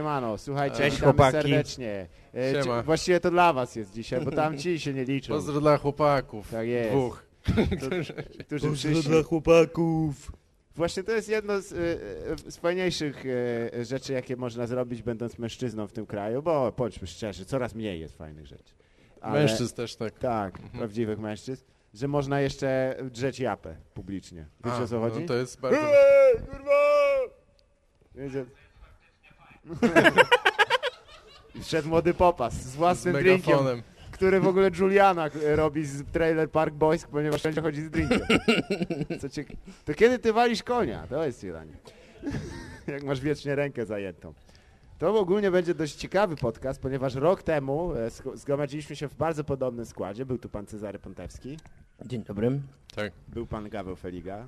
Siemano, słuchajcie, Cześć, witamy chłopaki. serdecznie. E, Siema. ci- Właściwie to dla was jest dzisiaj, bo tam ci się nie liczą, Pozdro dla chłopaków. Tak jest. Dwóch. którzy przyszli. chłopaków. Właśnie to jest jedno z, e, e, z fajniejszych e, rzeczy, jakie można zrobić, będąc mężczyzną w tym kraju, bo bądźmy szczerzy, coraz mniej jest fajnych rzeczy. Ale- Mężczyzn też tak. Tak, prawdziwych mężczyzn, że można jeszcze drzeć japę publicznie. Wiecie A, o co chodzi? No to jest bardzo... Ej, kurwa! Wiecie? I Wszedł młody popas z Z własnym drinkiem, megafonem. który w ogóle Juliana robi z Trailer Park Boys, ponieważ wszędzie chodzi z drinkiem. Co ciek- to kiedy ty walisz konia? To jest pytanie. Jak masz wiecznie rękę zajętą. To ogólnie będzie dość ciekawy podcast, ponieważ rok temu e, zgromadziliśmy się w bardzo podobnym składzie. Był tu pan Cezary Pontewski, Dzień dobry. Tak, był pan Gaweł Feliga.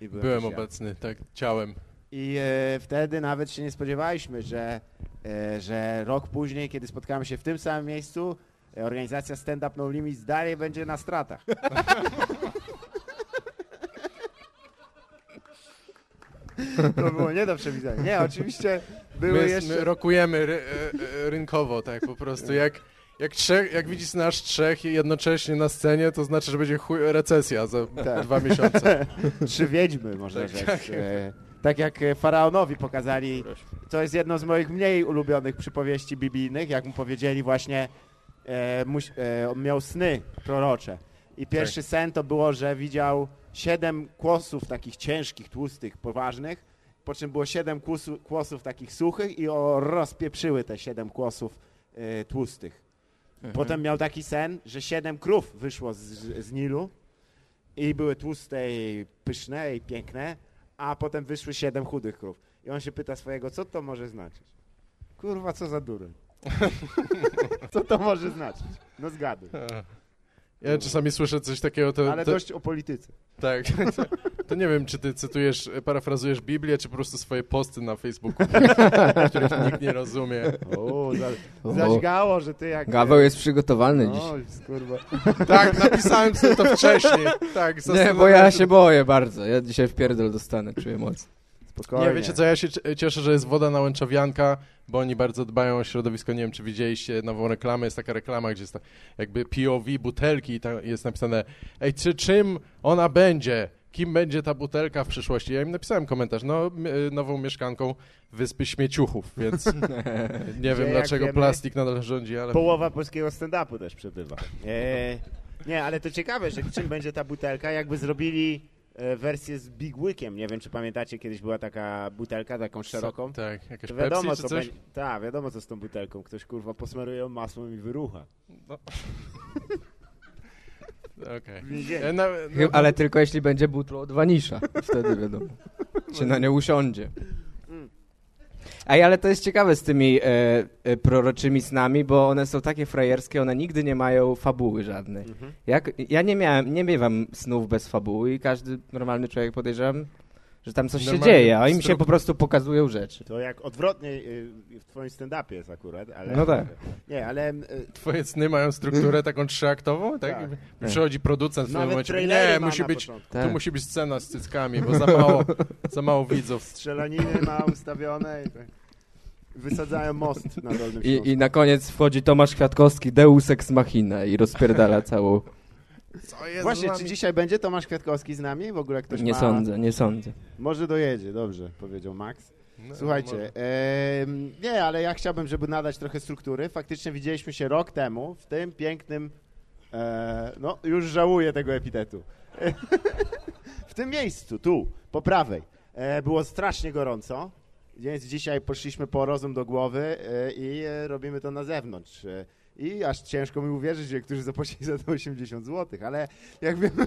I byłem ja. obecny, tak, ciałem. I e, wtedy nawet się nie spodziewaliśmy, że, e, że rok później, kiedy spotkamy się w tym samym miejscu, e, organizacja Stand Up No Limits dalej będzie na stratach. To było nie do przewidzenia. Nie, oczywiście były My, jeszcze... my rokujemy ry, e, e, rynkowo, tak po prostu. Jak, jak, trzech, jak widzisz nasz trzech jednocześnie na scenie, to znaczy, że będzie chuj, recesja za Tak. dwa miesiące. Trzy wiedźmy, można Tak, rzec. tak. Tak jak e, Faraonowi pokazali, to jest jedno z moich mniej ulubionych przypowieści biblijnych, jak mu powiedzieli właśnie, e, muś, e, on miał sny prorocze. I pierwszy sen to było, że widział siedem kłosów takich ciężkich, tłustych, poważnych, po czym było siedem kłosu, kłosów takich suchych i o, rozpieprzyły te siedem kłosów e, tłustych. Potem miał taki sen, że siedem krów wyszło z, z Nilu i były tłuste i pyszne i piękne, a potem wyszły siedem chudych krów. I on się pyta swojego, co to może znaczyć? Kurwa, co za dureń. co to może znaczyć? No zgaduj. Ja czasami słyszę coś takiego, to, Ale to, dość o polityce. tak, to, to nie wiem, czy ty cytujesz, parafrazujesz Biblię, czy po prostu swoje posty na Facebooku, których nikt nie rozumie. O, za, O. zaćgało, że ty jak... Gaweł jest przygotowany dziś. O, kurwa. Tak, napisałem sobie to wcześniej. Tak, Nie, bo ja się boję bardzo. Ja dzisiaj w pierdol dostanę, czuję moc. Spokojnie. Nie, wiecie co, ja się cieszę, że jest woda na łęczowianka, bo oni bardzo dbają o środowisko. Nie wiem, czy widzieliście nową reklamę, jest taka reklama, gdzie jest ta, jakby POV butelki i tam jest napisane ej, czy czym ona będzie? Kim będzie ta butelka w przyszłości? Ja im napisałem komentarz, no y, nową mieszkanką Wyspy Śmieciuchów, więc nie wiem dlaczego wiemy, plastik nadal rządzi, ale... Połowa polskiego stand-upu też przebywa. E, nie, ale to ciekawe, że czym będzie ta butelka, jakby zrobili wersję z Big Wickiem. Nie wiem, czy pamiętacie, kiedyś była taka butelka, taką szeroką. Tak, jakaś To Pepsi wiadomo, czy co coś? będzie. Tak, wiadomo, co z tą butelką. Ktoś kurwa posmaruje ją masłem i wyrucha. No. Więzieniu. Ja na- na- Ale tylko jeśli będzie butlo od wanisza. Wtedy wiadomo. Się na nie usiądzie. Ej, ale to jest ciekawe z tymi e, e, proroczymi snami, bo one są takie frajerskie, one nigdy nie mają fabuły żadnej. Mhm. Jak, ja nie miałem, nie miewam snów bez fabuły i każdy normalny człowiek podejrzewam, że tam coś się Normalny dzieje, a im się po prostu pokazują rzeczy. To jak odwrotnie y, w twoim stand-upie jest akurat, ale... No tak. Nie, ale... y, Twoje sny mają strukturę taką trzyaktową, tak? Tak. I Przychodzi producent w pewnym Nawet momencie, nie, musi być, początku. Tak. tu musi być scena z cyckami, bo za mało, za mało widzów. Strzelaniny ma ustawione i tak. Wysadzają most na Dolnym. I, I na koniec wchodzi Tomasz Kwiatkowski, Deus Ex Machina i rozpierdala całą... Co jest Właśnie, czy dzisiaj będzie Tomasz Kwiatkowski z nami? W ogóle ktoś Nie ma... sądzę, nie sądzę. Może dojedzie, dobrze, powiedział Max. No, może. Słuchajcie, nie, ale ja chciałbym, żeby nadać trochę struktury. Faktycznie widzieliśmy się rok temu w tym pięknym, e, no już żałuję tego epitetu, w tym miejscu, tu, po prawej. E, było strasznie gorąco, więc dzisiaj poszliśmy po rozum do głowy e, i e, robimy to na zewnątrz. I aż ciężko mi uwierzyć, że niektórzy zapłacili za to 80 zł, ale jak wiemy,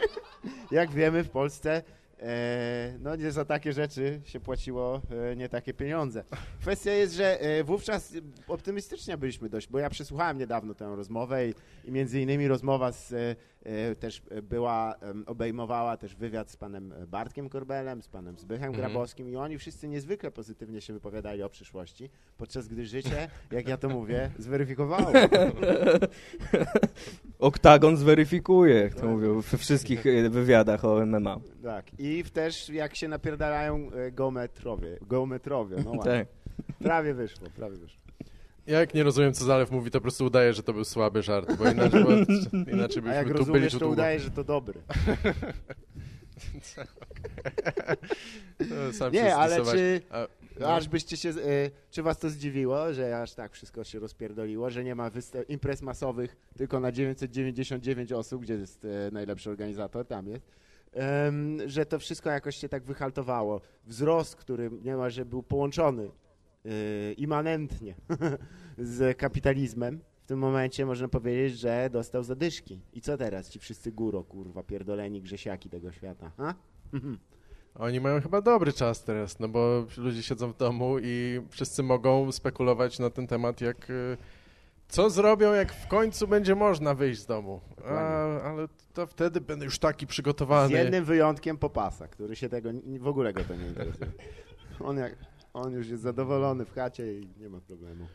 jak wiemy w Polsce E, no nie za takie rzeczy się płaciło e, nie takie pieniądze. Kwestia jest, że e, wówczas optymistycznie byliśmy dość, bo ja przesłuchałem niedawno tę rozmowę i, i między innymi rozmowa z, też była, em, obejmowała też wywiad z panem Bartkiem Korbelem, z panem Zbychem Mhm. Grabowskim i oni wszyscy niezwykle pozytywnie się wypowiadali o przyszłości, podczas gdy życie, jak ja to mówię, zweryfikowało. Oktagon zweryfikuje, jak to mówią we wszystkich e, wywiadach o MMA. Tak. I też jak się napierdalają e, geometrowie, geometrowie, no ładnie. Tak. Prawie wyszło, prawie wyszło. Ja jak nie rozumiem, co Zalew mówi, to po prostu udaję, że to był słaby żart, bo inaczej, bo, inaczej A jak byśmy tu byli rozumiesz, tu to długo. udaje, że to dobry. No, Sam się Nie, ale czy, A, no. aż byście się, y, czy was to zdziwiło, że aż tak wszystko się rozpierdoliło, że nie ma wysta- imprez masowych tylko na 999 osób, gdzie jest e, najlepszy organizator, tam jest, że to wszystko jakoś się tak wyhaltowało. Wzrost, który niemalże był połączony y, immanentnie z kapitalizmem, w tym momencie można powiedzieć, że dostał zadyszki. I co teraz? Ci wszyscy góro, kurwa, pierdoleni grzesiaki tego świata, ha? Oni mają chyba dobry czas teraz, no bo ludzie siedzą w domu i wszyscy mogą spekulować na ten temat, jak y, co zrobią, jak w końcu będzie można wyjść z domu. A, ale to wtedy będę już taki Z przygotowany. jednym wyjątkiem Popasa, który się tego, w ogóle go to nie interesuje. On, jak, on już jest zadowolony w chacie i nie ma problemu.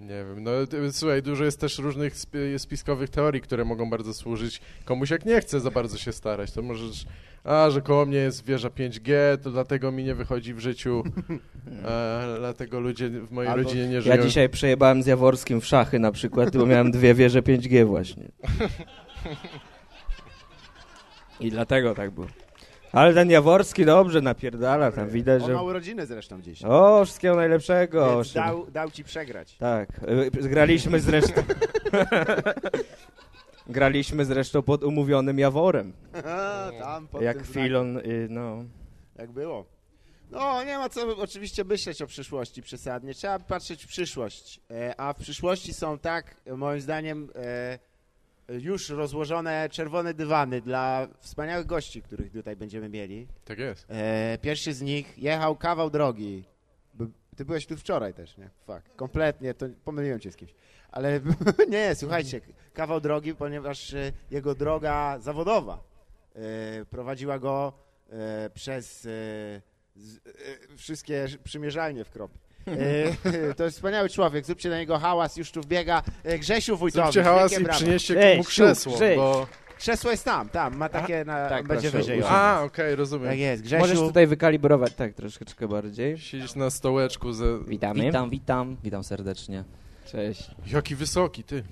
Nie wiem, no słuchaj, dużo jest też różnych sp- spiskowych teorii, które mogą bardzo służyć komuś, jak nie chce za bardzo się starać, to możesz, a, że koło mnie jest wieża 5G, to dlatego mi nie wychodzi w życiu, a, dlatego ludzie w mojej Albo- rodzinie nie żyją. Ja dzisiaj przejebałem z Jaworskim w szachy na przykład, bo miałem dwie wieże 5G właśnie. I dlatego tak było. Ale ten Jaworski dobrze napierdala, tam widać, On ma urodziny zresztą dziś. O, wszystkiego najlepszego. Więc dał, dał ci przegrać. Tak, y, graliśmy zresztą... graliśmy zresztą pod umówionym Jaworem. Tam pod Jak tym. Filon, y, no... Jak było. No, nie ma co oczywiście myśleć o przyszłości przesadnie. Trzeba patrzeć w przyszłość. E, a w przyszłości są tak, moim zdaniem, e, już rozłożone czerwone dywany dla wspaniałych gości, których tutaj będziemy mieli. Tak jest. E, pierwszy z nich jechał kawał drogi. Ty byłeś tu wczoraj też, nie? Fakt. Kompletnie, to pomyliłem cię z kimś. Ale nie, słuchajcie, kawał drogi, ponieważ e, jego droga zawodowa e, prowadziła go e, przez e, z, e, wszystkie przymierzalnie w kropie. E, to jest wspaniały człowiek, zróbcie na niego hałas, już tu wbiega e, Grzesiu Wójtowicz. Zróbcie hałas i brawa. przynieście Ej, mu krzesło, Grześ. bo... Krzesło jest tam, tam, ma takie, na, tak, będzie proszę, wyżej. A, okej, rozumiem. Tak jest, Grzesiu. Możesz tutaj wykalibrować, tak, troszeczkę bardziej. Siedzisz na stołeczku ze... Witamy. Witam, witam, witam serdecznie. Cześć. Jaki wysoki, ty.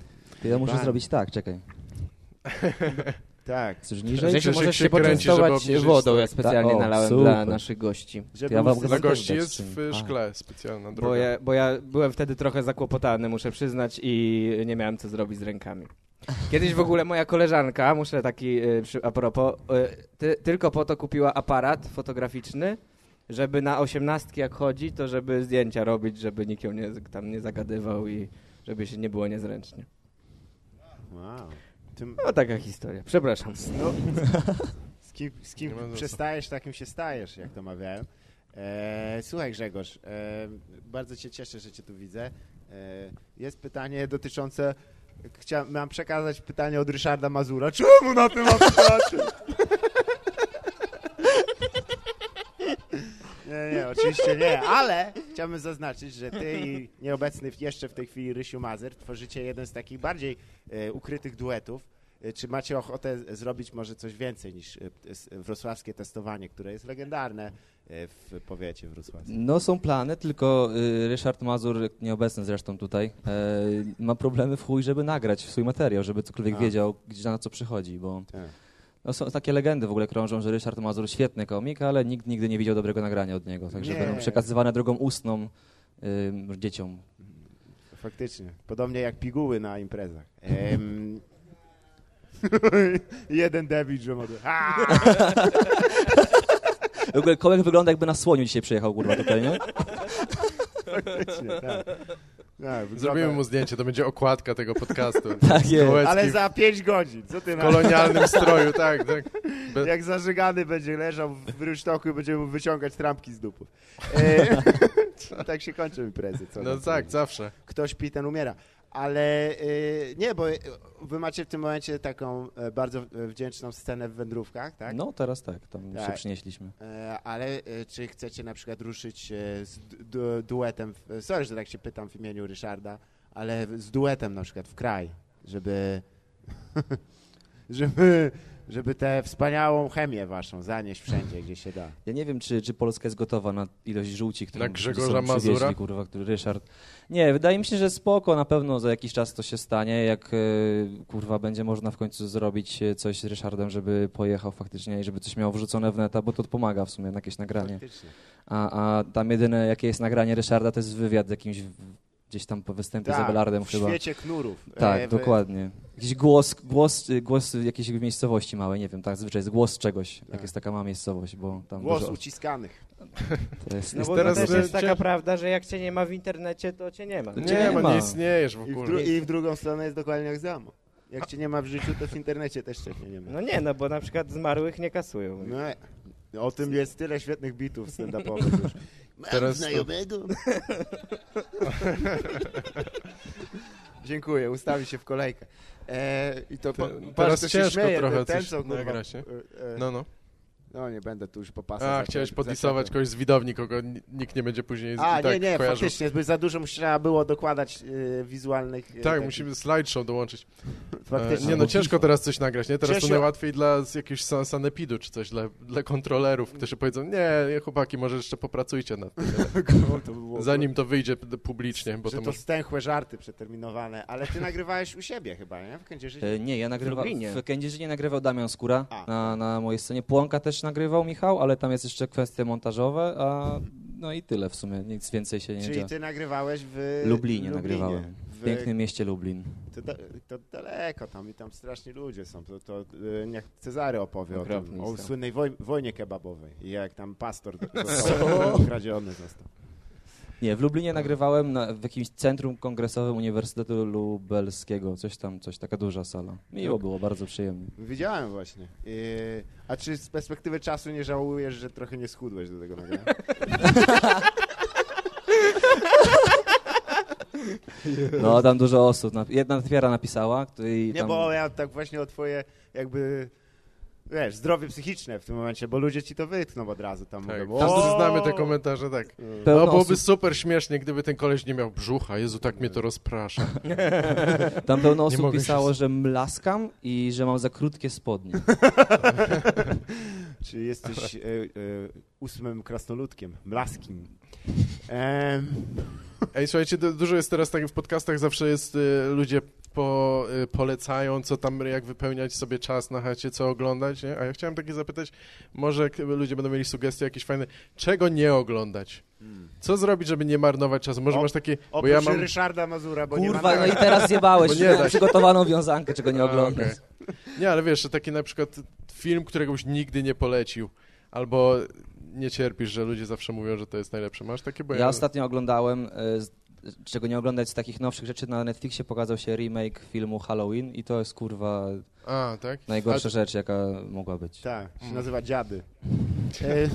Ty ja muszę Pan. zrobić tak, czekaj. Tak. Chcesz niżej? Możesz się się poczęstować wodą, ja specjalnie Tak, o, nalałem super. dla naszych gości. Żeby Ja wam Dla gości jest w A. szkle specjalna droga. Bo ja, bo ja byłem wtedy trochę zakłopotany, muszę przyznać, i nie miałem co zrobić z rękami. Kiedyś w ogóle moja koleżanka, muszę taki y, przy, a propos, y, ty, tylko po to kupiła aparat fotograficzny, żeby na osiemnastki jak chodzi, to żeby zdjęcia robić, żeby nikt ją nie, tam nie zagadywał i żeby się nie było niezręcznie. Wow. Tym, No taka historia. Przepraszam. no, z kim, z kim przestajesz, takim się stajesz, jak to mawiają. E, słuchaj Grzegorz, e, bardzo cię cieszę, że cię tu widzę. E, jest pytanie dotyczące, chciałem, mam przekazać pytanie od Ryszarda Mazura. Czemu na tym aparacie? Nie, nie, oczywiście nie, ale chciałbym zaznaczyć, że ty i nieobecny jeszcze w tej chwili Rysiu Mazer tworzycie jeden z takich bardziej e, ukrytych duetów. E, Czy macie ochotę zrobić może coś więcej niż s- wrocławskie testowanie, które jest legendarne e, w powiecie wrocławskim? No są plany, tylko y, Ryszard Mazur, nieobecny zresztą tutaj, e, ma problemy w chuj, żeby nagrać swój materiał, żeby cokolwiek A. wiedział, gdzie na co przychodzi, bo Tak. no, są takie legendy w ogóle krążą, że Ryszard Mazur świetny komik, ale nikt nigdy nie widział dobrego nagrania od niego, także Nie. będą przekazywane drogą ustną y, dzieciom. Faktycznie. Podobnie jak piguły na imprezach. Em... Jeden debil, że mogę. W ogóle kołek wygląda jakby na słoniu dzisiaj przyjechał, kurwa, tutaj, nie? Faktycznie, tak. tak wygląda- Zrobimy mu zdjęcie, to będzie okładka tego podcastu. Tak jest. Kołecki Ale za 5 godzin. Co ty w na... kolonialnym stroju, tak, tak. Be- Jak zażygany będzie leżał w rynsztoku i będziemy mu wyciągać trampki z dupów. E... tak się kończą imprezy. Co No tak, powiedzieć. zawsze. Kto śpi, ten umiera. Ale y, nie, bo y, wy macie w tym momencie taką e, bardzo e, wdzięczną scenę w wędrówkach, tak? No teraz tak, tam Tak. się przynieśliśmy. E, ale czy chcecie na przykład ruszyć z du duetem, w, sorry, że tak się pytam w imieniu Ryszarda, ale z duetem na przykład w kraj, żeby żeby, żeby tę wspaniałą chemię waszą zanieść wszędzie, gdzie się da. Ja nie wiem, czy, czy Polska jest gotowa na ilość żółci, którą Na Grzegorza Mazura? kurwa, który Ryszard. Nie, wydaje mi się, że spoko, na pewno za jakiś czas to się stanie, jak e, kurwa będzie można w końcu zrobić e, coś z Ryszardem, żeby pojechał faktycznie i żeby coś miał wrzucone w neta, bo to pomaga w sumie na jakieś nagranie. Faktycznie. A, a tam jedyne jakie jest nagranie Ryszarda to jest wywiad z jakimś gdzieś tam po występie z Tak, Abelardem w chyba. świecie knurów. Tak, E, dokładnie. Jakiś głos, głos, głos jakiejś miejscowości małej, nie wiem, tak zazwyczaj jest głos czegoś, jak Tak. jest taka mała miejscowość, bo tam Głos dużo, uciskanych. to jest, No Jest bo teraz to też jest taka prawda, że jak cię nie ma w internecie, to cię nie ma. Nie, nie no ma. nie istniejesz w I w, ogóle. dru- I w drugą stronę jest dokładnie jak samo. Jak cię nie ma w życiu, to w internecie też cię nie ma. No nie, no bo na przykład zmarłych nie kasują. No, o tym jest tyle świetnych bitów stand-upowych już. Mam Teraz znajomego. Dziękuję, ustawi się w kolejkę. E, I to po, Te- patrz, teraz się ciężko śmieje, trochę ten, ten, coś co, kurwa, nagrać, nie? e, e, No, no. No nie będę tu już po pasach. A, chciałeś podlisować kogoś z widowni, kogo ni- nikt nie będzie później A, tak nie, nie, kojarzył. faktycznie, by za dużo mu trzeba było dokładać e, wizualnych... e, Tak, takich- musimy slideshow dołączyć. Faktycznie. E, nie no, ciężko teraz coś nagrać, nie? Teraz to najłatwiej dla jakiegoś sa- sanepidu czy coś, dla, dla kontrolerów, którzy powiedzą, nie, chłopaki, może jeszcze popracujcie nad tym, zanim to wyjdzie publicznie, bo że to to może... stęchłe żarty przeterminowane, ale ty nagrywałeś u siebie chyba, nie? W Kędzierzynie? E, Nie, ja nagrywałem. Lublinie. W Kędzierzynie nagrywał Damian Skóra A. na, na mojej scenie. Płonka też nagrywał Michał, ale tam jest jeszcze kwestie montażowe, a no i tyle w sumie. Nic więcej się nie Czyli dzieje. ty nagrywałeś w Lublinie nagrywałem. W pięknym mieście Lublin. To, da, to daleko tam i tam straszni ludzie są. To, to e, niech Cezary opowie o, tym, o słynnej woj, wojnie kebabowej i jak tam pastor został ukradziony został. Nie, w Lublinie nagrywałem na, w jakimś centrum kongresowym Uniwersytetu Lubelskiego. Coś tam, coś, taka duża sala. Miło było, bardzo przyjemnie. Widziałem właśnie. A czy z perspektywy czasu nie żałujesz, że trochę nie schudłeś do tego nagrania? No, tam dużo osób. Na- Jedna twiera napisała, której Nie, tam... bo ja tak właśnie o twoje jakby... Wiesz, zdrowie psychiczne w tym momencie, bo ludzie ci to wytkną od razu tam. Tak, mówią, znamy te komentarze, tak. Pełno No byłoby osób- super śmiesznie, gdyby ten koleś nie miał brzucha. Jezu, tak mnie to rozprasza. Tam pełno osób się pisało, z- że mlaskam i że mam za krótkie spodnie. Czy jesteś e, e, ósmym krasnoludkiem, mlaskim. Em, Ej, słuchajcie, du- dużo jest teraz tak w podcastach, zawsze jest, y, ludzie po, y, polecają, co tam, jak wypełniać sobie czas na chacie, co oglądać, nie? A ja chciałem takie zapytać, może ludzie będą mieli sugestie jakieś fajne, czego nie oglądać? Co zrobić, żeby nie marnować czasu? Może O- masz takie, bo ja mam... Ryszarda Mazura, bo nie Kurwa, ma... no i teraz zjebałeś Bo nie przygotowaną wiązankę, czego nie oglądasz. okej. Nie, ale wiesz, że taki na przykład film, którego byś nigdy nie polecił, albo nie cierpisz, że ludzie zawsze mówią, że to jest najlepsze. Masz takie? Bo Ja ostatnio oglądałem, e, czego nie oglądać z takich nowszych rzeczy, na Netflixie pokazał się remake filmu Halloween i to jest kurwa A, tak? najgorsza rzecz, jaka mogła być. Tak, się Mm. nazywa Dziady.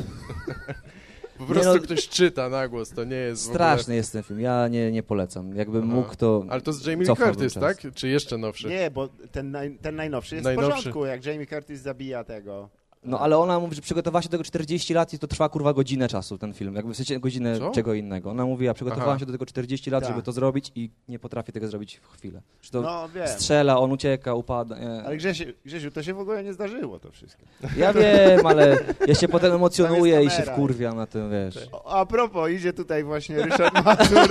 Po Nie prostu no- ktoś czyta na głos, to nie jest w ogóle... Straszny jest ten film, ja nie, nie polecam. Jakbym Aha. mógł, to... Ale to z Jamie Lee Curtis, tak? Czy jeszcze nowszy? nie, bo ten, naj, ten najnowszy jest Najnowszy. w porządku, jak Jamie Curtis zabija tego. No ale ona mówi, że przygotowała się do tego 40 lat i to trwa kurwa godzinę czasu ten film. Jakby w sensie godzinę Co? czego innego. Ona mówi, ja przygotowałam Aha. się do tego 40 lat, Tak. żeby to zrobić i nie potrafię tego zrobić w chwilę. Że to No wiem. strzela, on ucieka, upada. Nie. Ale Grzesiu, Grzesiu, to się w ogóle nie zdarzyło to wszystko. Ja wiem, ale ja się potem emocjonuję i się wkurwiam na tym, wiesz. A propos, idzie tutaj właśnie Ryszard Mazur.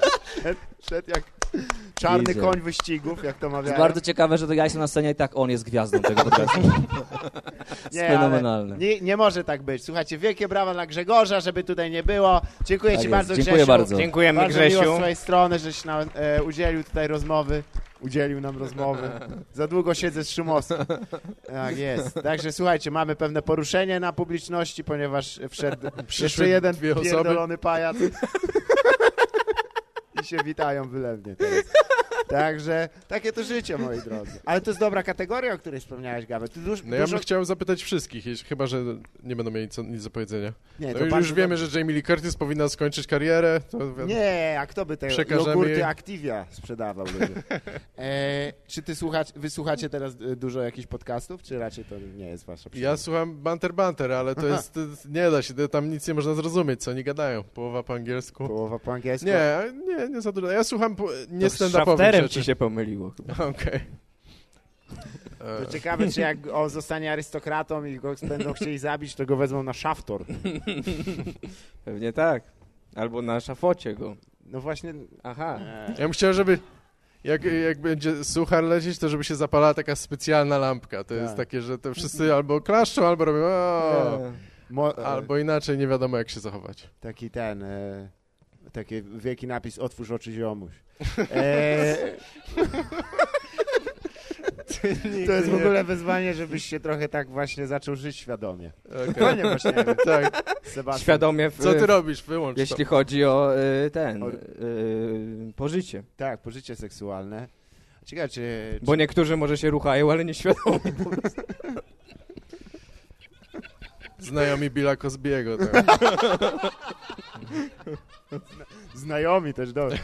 szedł, szedł jak czarny Idzie. koń wyścigów, jak to To mawiają. jest bardzo ciekawe, że to ja jestem na scenie i tak on jest gwiazdą tego podcastu. Nie, fenomenalne. Nie, nie może tak być. Słuchajcie, wielkie brawa dla Grzegorza, żeby tutaj nie było. Dziękuję Tak Ci jest. bardzo, Dziękuję Grzesiu. bardzo. Dziękujemy Bardzo miło z Grzesiu. Twojej strony, żeś nam e, udzielił tutaj rozmowy. Udzielił nam rozmowy. Za długo siedzę z Szumowskim. Tak jest. Także słuchajcie, mamy pewne poruszenie na publiczności, ponieważ wszedł Przyszły jeszcze jeden dwie osoby. pierdolony pajac. Się witają wylewnie teraz. Także takie to życie, moi drodzy. Ale to jest dobra kategoria, o której wspomniałeś. Tu duż, No ja dużo... bym chciał zapytać wszystkich, jeśli- chyba, że nie będą mieli co, nic do powiedzenia. Nie, No to już, już wiemy, dobrze. że Jamie Lee Curtis powinna skończyć karierę. To. Nie, a kto by te jogurty jej- Activia sprzedawał? E, czy ty słuchasz, wy słuchacie teraz e, dużo jakichś podcastów, czy raczej to nie jest wasza Ja przyjemność? słucham Banter Banter, ale to jest, to jest- nie da się, tam nic nie można zrozumieć, co oni gadają. Połowa po angielsku. Połowa po angielsku? Nie, nie, nie za dużo. Ja słucham po, nie stand-upowych rzeczy. ci się pomyliło. chyba. Okej. E, To ciekawe, czy jak on zostanie arystokratą i go będą chcieli zabić, to go wezmą na szaftor. Pewnie tak. Albo na szafocie go. No właśnie... Aha. E, Ja bym chciał, żeby jak, jak będzie suchar lecieć, to żeby się zapalała taka specjalna lampka. To jest Tak. takie, że to wszyscy albo klaszczą, albo robią o, E, mo, e, albo inaczej nie wiadomo jak się zachować. Taki ten... E, taki wielki napis Otwórz oczy ziomuś. E, to jest w ogóle wyzwanie, żebyś się trochę tak właśnie zaczął żyć świadomie. To nie właśnie, Tak. Sebastian. Świadomie, w, Co ty robisz? Wyłącz jeśli to. chodzi o y, ten, O- y, pożycie. Tak, pożycie seksualne. Ciekawe, czy... Bo niektórzy może się ruchają, ale nieświadomie. Znajomi Billa Cosbiego. Tak. Znajomi też, dobrze.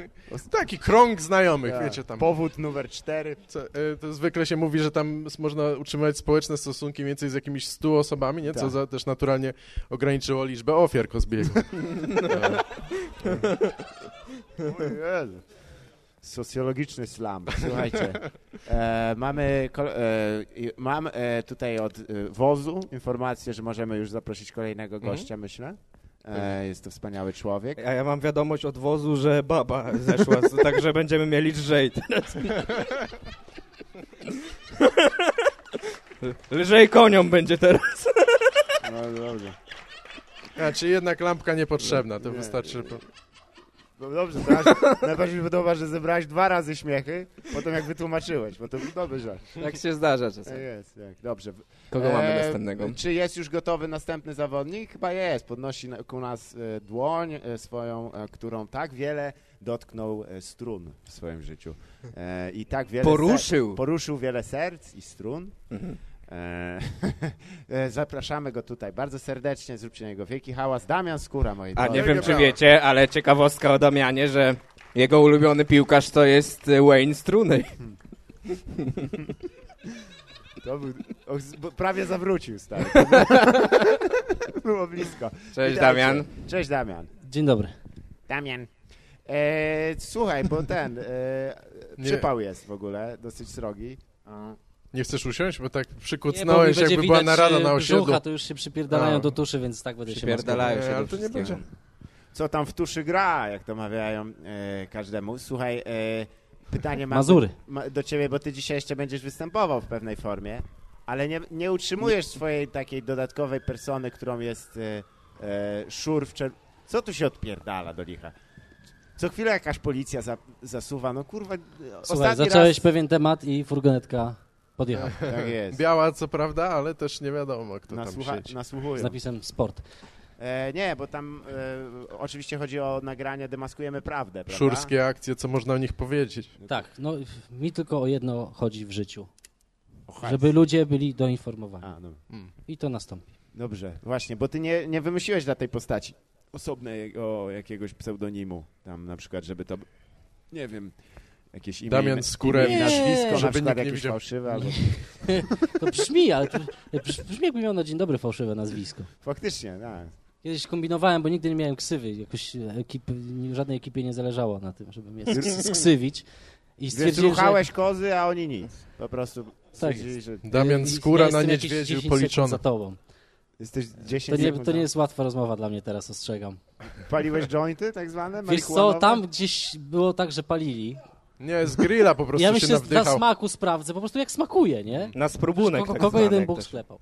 Taki krąg znajomych, Tak. wiecie tam. Powód numer cztery. Co, e, to zwykle się mówi, że tam można utrzymywać społeczne stosunki mniej więcej z jakimiś 100 osobami, nie? Co Tak. za, też naturalnie ograniczyło liczbę ofiar Cosbiego. O Jezu. Socjologiczny slam. Słuchajcie, e, mamy, e, mam e, tutaj od e, wozu informację, że możemy już zaprosić kolejnego Mhm. gościa, myślę. E, jest to wspaniały człowiek. A ja mam wiadomość od wozu, że baba zeszła, także będziemy mieli lżej teraz. Lżej koniom będzie teraz. No dobrze. A, czy jednak lampka niepotrzebna, to Nie. wystarczy. że- No dobrze, teraz najbardziej mi podoba, że zebrałeś dwa razy śmiechy, potem jak wytłumaczyłeś, bo to był dobry żart. Tak się zdarza Tak czasem. jest, tak. Dobrze. Kogo mamy E, następnego? Czy jest już gotowy następny zawodnik? Chyba jest. Podnosi na- ku nas e, dłoń e, swoją, e, którą tak wiele dotknął strun w swoim życiu. E, I tak wiele Poruszył. Ser- poruszył wiele serc i strun. Mhm. Zapraszamy go tutaj bardzo serdecznie, zróbcie na niego wielki hałas. Damian Skóra, moi A drodzy. nie Wielkie wiem, czy wiecie, ale ciekawostka o Damianie, że jego ulubiony piłkarz to jest Wayne Strunej. To był, prawie zawrócił, stary. Było blisko. Cześć Witajcie. Damian. Cześć, Damian. Dzień dobry. Damian. E, słuchaj, bo ten e, Nie. przypał jest w ogóle, dosyć srogi. A, Nie chcesz usiąść? Bo tak przykucnąłeś, jakby była widać, narada e, na osiedlu. brzucha, to już się przypierdalają A. do tuszy, więc tak będę się Przypierdalają się Nie, ale to nie będzie. Co tam w tuszy gra, jak to mawiają e, każdemu. Słuchaj, e, pytanie mam Mazury. ma, do ciebie, bo ty dzisiaj jeszcze będziesz występował w pewnej formie, ale nie, nie utrzymujesz swojej takiej dodatkowej persony, którą jest e, e, szur w czer... Co tu się odpierdala do licha? Co chwilę jakaś policja za, zasuwa, no kurwa, Słuchaj, ostatni zacząłeś raz... pewien temat i furgonetka podjechała Tak jest. Biała, co prawda, ale też nie wiadomo, kto tam Nasłucha, siedzi. nasłuchują. z napisem sport. E, nie, bo tam e, oczywiście chodzi o nagranie Demaskujemy Prawdę, prawda? Szurskie akcje, co można o nich powiedzieć. Tak, no mi tylko o jedno chodzi w życiu. Żeby ludzie byli doinformowani. A, no, Mm. I to nastąpi. dobrze, właśnie, bo ty nie, nie wymyśliłeś dla tej postaci osobnego jakiegoś pseudonimu, tam na przykład, żeby to, nie wiem, jakieś imię, Damian Skórę. imię i nazwisko, Nie. na Żeby przykład jakieś widział. fałszywe, albo... To brzmi, ale to, brzmi jakby miał na dzień dobry fałszywe nazwisko. Faktycznie, tak. Kiedyś kombinowałem, bo nigdy nie miałem ksywy. Jakoś ekipy, żadnej ekipie nie zależało na tym, żeby mnie sk- sksywić. I Wiesz, stwierdzili, ruchałeś kozy, a oni nic. Po prostu jest. że Damian Skóra ja na niedźwiedziu 10 sekund policzona. za tobą. jesteś 10 To nie, to nie jest łatwa rozmowa dla mnie teraz, ostrzegam. Paliłeś jointy tak zwane? Wiesz co, tam gdzieś było tak, że palili. Nie, z grilla po prostu Ja się myślę, dla nawdychał. smaku sprawdzę, po prostu jak smakuje, nie? Na spróbunek. Kogo, tak kogo zwany, jeden Bóg się- sklepał.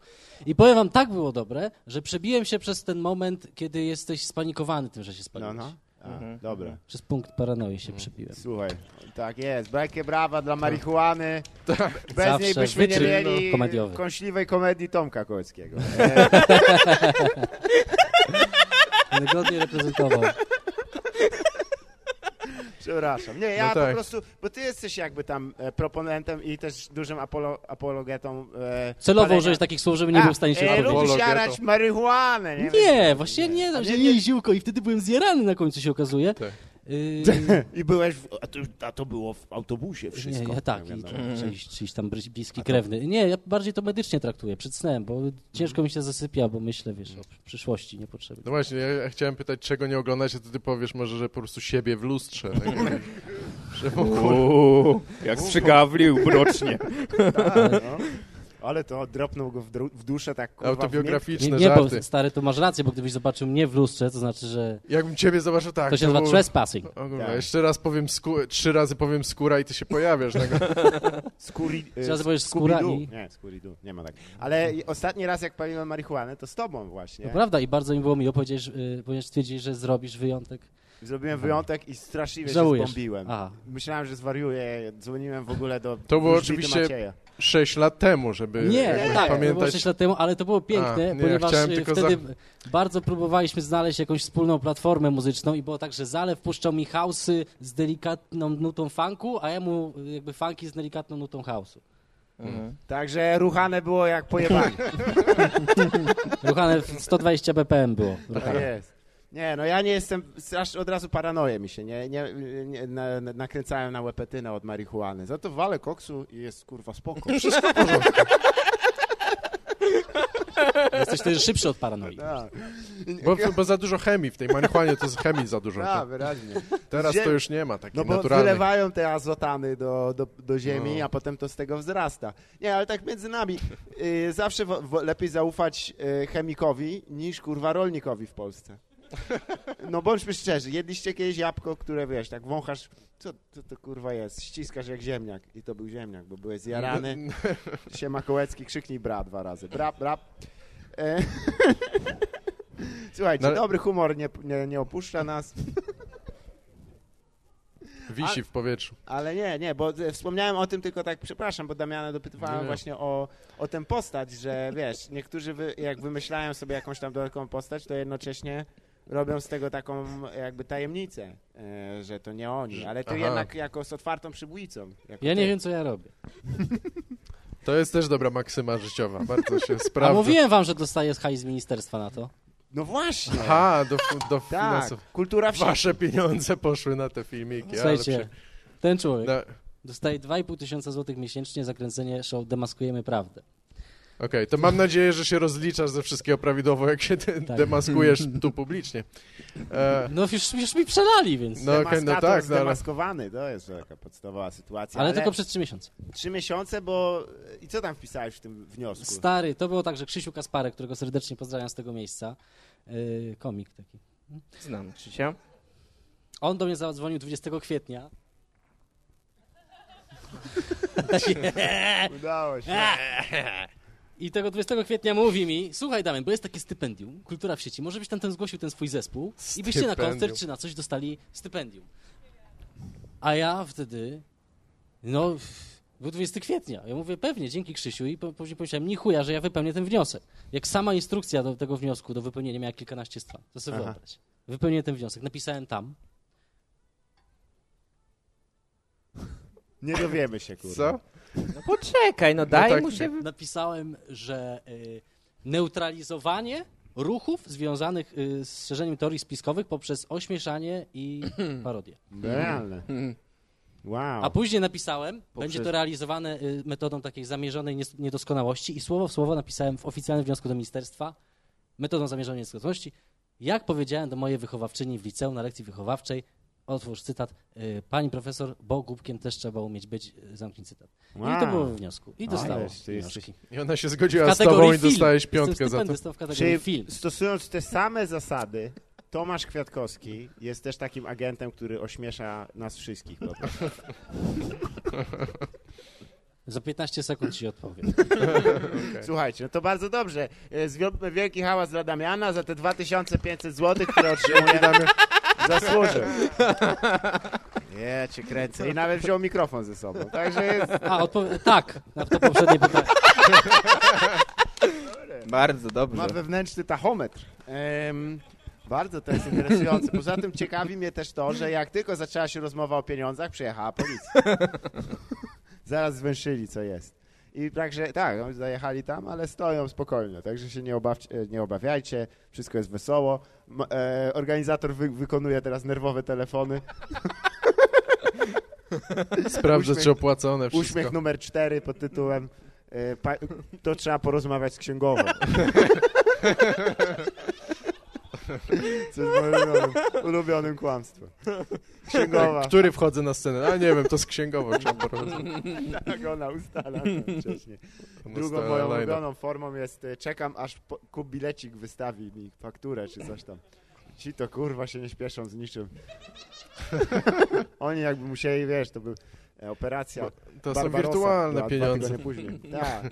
I powiem wam, tak było dobre, że przebiłem się przez ten moment, kiedy jesteś spanikowany tym, że się No, spaliłeś. no. A, Mhm. Dobra. Przez punkt paranoi się przebiłem. Słuchaj, tak jest. Wielkie brawa dla marihuany. Bez Zawsze niej byśmy nie mieli komediowy. kąśliwej komedii Tomka Kołeckiego. E, Będę godnie reprezentował. Przepraszam. Nie, ja No tak. po prostu, bo ty jesteś jakby tam e, proponentem i też dużym apolo, apologetą. E, Celowo palenia- użyłeś takich słów, żeby nie A, był w stanie się e, lubisz jarać marihuanę, nie? Nie, właśnie nie, A tam się nie, nie nie. ziółko i wtedy byłem zjarany na końcu się okazuje. Tak. Yy, I byłeś, w, a, to, a to było w autobusie wszystko. Nie, ja tak, i czyjś, czyjś tam bliski krewny. Nie, ja bardziej to medycznie traktuję, przed snem, bo ciężko mi się zasypia, bo myślę, wiesz, o przyszłości niepotrzebnie. No właśnie, ja ja chciałem pytać, czego nie oglądacie, to ty powiesz może, że po prostu siebie w lustrze. Tak? Że w ogóle... Uuu, jak sprzygawlił mrocznie. Tak, no. Ale to dropnął go w, dru- w duszę tak kurwa, Autobiograficzne Nie, nie bo żarty. stary, to masz rację, bo gdybyś zobaczył mnie w lustrze, to znaczy, że Jakbym ciebie zobaczył, tak. to się nazywa było- trespassing. O kurwa, Tak. Jeszcze raz powiem, sku... trzy razy powiem skóra i ty się pojawiasz. Nagle. Skuri, Trzy razy powiesz Scooby-Doo. skóra i- Nie, Scooby-Doo, nie ma tak. Ale ostatni raz jak paliłem marihuanę, to z tobą właśnie. To prawda i bardzo mi było miło, powiedzieć, y, ponieważ stwierdzić, że zrobisz wyjątek. Zrobiłem wyjątek i straszliwie Żałujesz. się zbombiłem. Aha. Myślałem, że zwariuję, dzwoniłem w ogóle do To było oczywiście Macieja. Sześć lat temu, żeby Nie, jakby tak, to było pamiętać. 6 lat temu, ale to było piękne, A, nie, ponieważ chciałem y, tylko wtedy bardzo próbowaliśmy znaleźć jakąś wspólną platformę muzyczną i było tak, że Zalew puszczał mi house'y z delikatną nutą funku, a ja mu y, jakby funki z delikatną nutą house'u. Także ruchane było jak pojebanie. Ruchane w 120 BPM było. Tak Ruchane. jest. Nie, no ja nie jestem, strasznie od razu paranoję mi się, nie, nie, nie na, na, nakręcałem na łepetynę od marihuany. Za to walę koksu i jest kurwa spoko. Jesteś wtedy szybszy od paranoi. Tak, Bo, bo za dużo chemii w tej marihuanie, to jest chemii za dużo. tak, wyraźnie. Teraz Ziem- to już nie ma takiej No bo naturalnej. wylewają te azotany do, do, do ziemi, No. a potem to z tego wzrasta. Nie, ale tak między nami, y, zawsze wo, wo, lepiej zaufać y, chemikowi niż kurwa rolnikowi w Polsce. No bądźmy szczerzy, jedliście kiedyś jabłko, które wiesz, tak wąchasz, co to, to kurwa jest, ściskasz jak ziemniak i to był ziemniak, bo byłeś zjarany. Siema Kołecki, krzyknij bra dwa razy. Bra, bra. E, Słuchajcie, No dobry humor nie, nie, nie opuszcza nas. Wisi w powietrzu. Ale nie, nie, bo e, wspomniałem o tym tylko tak, przepraszam, bo Damiana dopytywałem nie. właśnie o, o tę postać, że wiesz, niektórzy wy, jak wymyślają sobie jakąś tam dodatkową postać, to jednocześnie robią z tego taką jakby tajemnicę, e, że to nie oni, ale ty Aha. jednak jako z otwartą przybójcą. Ja ty. nie wiem, co ja robię. To jest też dobra maksyma życiowa, bardzo się A sprawdza. mówiłem wam, że dostaję hajs z ministerstwa na to. No właśnie. Aha, do, do tak, finansów. kultura wsi. Wasze pieniądze poszły na te filmiki. ale Słuchajcie, przy- ten człowiek No, dostaje 2,5 tysiąca złotych miesięcznie za kręcenie show Demaskujemy Prawdę. Okej, to mam nadzieję, że się rozliczasz ze wszystkiego prawidłowo, jak się de- Tak. demaskujesz tu publicznie. E, No już, już mi przelali, więc... no, okej, no tak, no, ale, zdemaskowany, to jest taka podstawowa sytuacja. Ale tylko przez 3 miesiące. Trzy miesiące, bo... I co tam wpisałeś w tym wniosku? Stary, to było tak, że Krzysiu Kasparek, którego serdecznie pozdrawiam z tego miejsca, yy, komik taki. Znam Krzysia. On do mnie zadzwonił 20 kwietnia. Udało się. I tego 20 kwietnia mówi mi, słuchaj Damian, bo jest takie stypendium, Kultura w sieci, może byś tam ten zgłosił ten swój zespół i byście na koncert czy na coś dostali stypendium. A ja wtedy, no, był 20 kwietnia. Ja mówię, pewnie, dzięki Krzysiu i po- później pomyślałem, ni chuja, że ja wypełnię ten wniosek. Jak sama instrukcja do tego wniosku, do wypełnienia miała kilkanaście stron, to sobie Aha. wyobraź. Wypełniłem ten wniosek, napisałem tam, Nie dowiemy się, kurwa. co? No poczekaj, no daj tak, mu się... napisałem, że y, neutralizowanie ruchów związanych y, z szerzeniem teorii spiskowych poprzez ośmieszanie i parodię. Realne. Wow. A później napisałem, Poprzez- będzie to realizowane y, metodą takiej zamierzonej niedoskonałości i słowo w słowo napisałem w oficjalnym wniosku do ministerstwa metodą zamierzonej niedoskonałości, jak powiedziałem do mojej wychowawczyni w liceum na lekcji wychowawczej, otwórz cytat, y, pani profesor, bo głupkiem też trzeba umieć być, y, zamknij cytat. wow. I to było we wniosku. I jesteś- wnioski. I ona się zgodziła z tobą i film. dostałeś piątkę za to. w kategorii film. stosując te same zasady, Tomasz Kwiatkowski jest też takim agentem, który ośmiesza nas wszystkich. Za 15 sekund ci odpowiem. Słuchajcie, no to bardzo dobrze. E, Zróbmy wielki hałas dla Damiana za te 2500 zł, które otrzymuje. Zasłużył. Nie, cię kręcę. I nawet wziął mikrofon ze sobą. Także jest... A, odpowiem, tak, na to poprzednie pytanie. Bardzo ma dobrze. wewnętrzny tachometr. Em, bardzo to jest interesujące. Poza tym ciekawi mnie też to, że jak tylko zaczęła się rozmowa o pieniądzach, przyjechała policja. Zaraz zwęszyli, co jest. I także, tak, zajechali tam, ale stoją spokojnie, także się nie, obawcie, nie obawiajcie, wszystko jest wesoło. M- e, organizator wy, wykonuje teraz nerwowe telefony. Sprawdzę, Uśmiech- czy opłacone wszystko. Uśmiech numer cztery pod tytułem e, To trzeba porozmawiać z księgową. Co jest moim ulubionym, ulubionym kłamstwem. Księgowa. Który wchodzę na scenę? A nie wiem, to z księgową trzeba. Tak ona ustala to wcześniej. Drugą moją ulubioną formą jest e, czekam aż kup bilecik wystawi mi fakturę czy coś tam. Ci to kurwa się nie śpieszą z niczym. Oni jakby musieli, wiesz, to był e, operacja To są wirtualne dwa pieniądze. tygodnie później. Tak.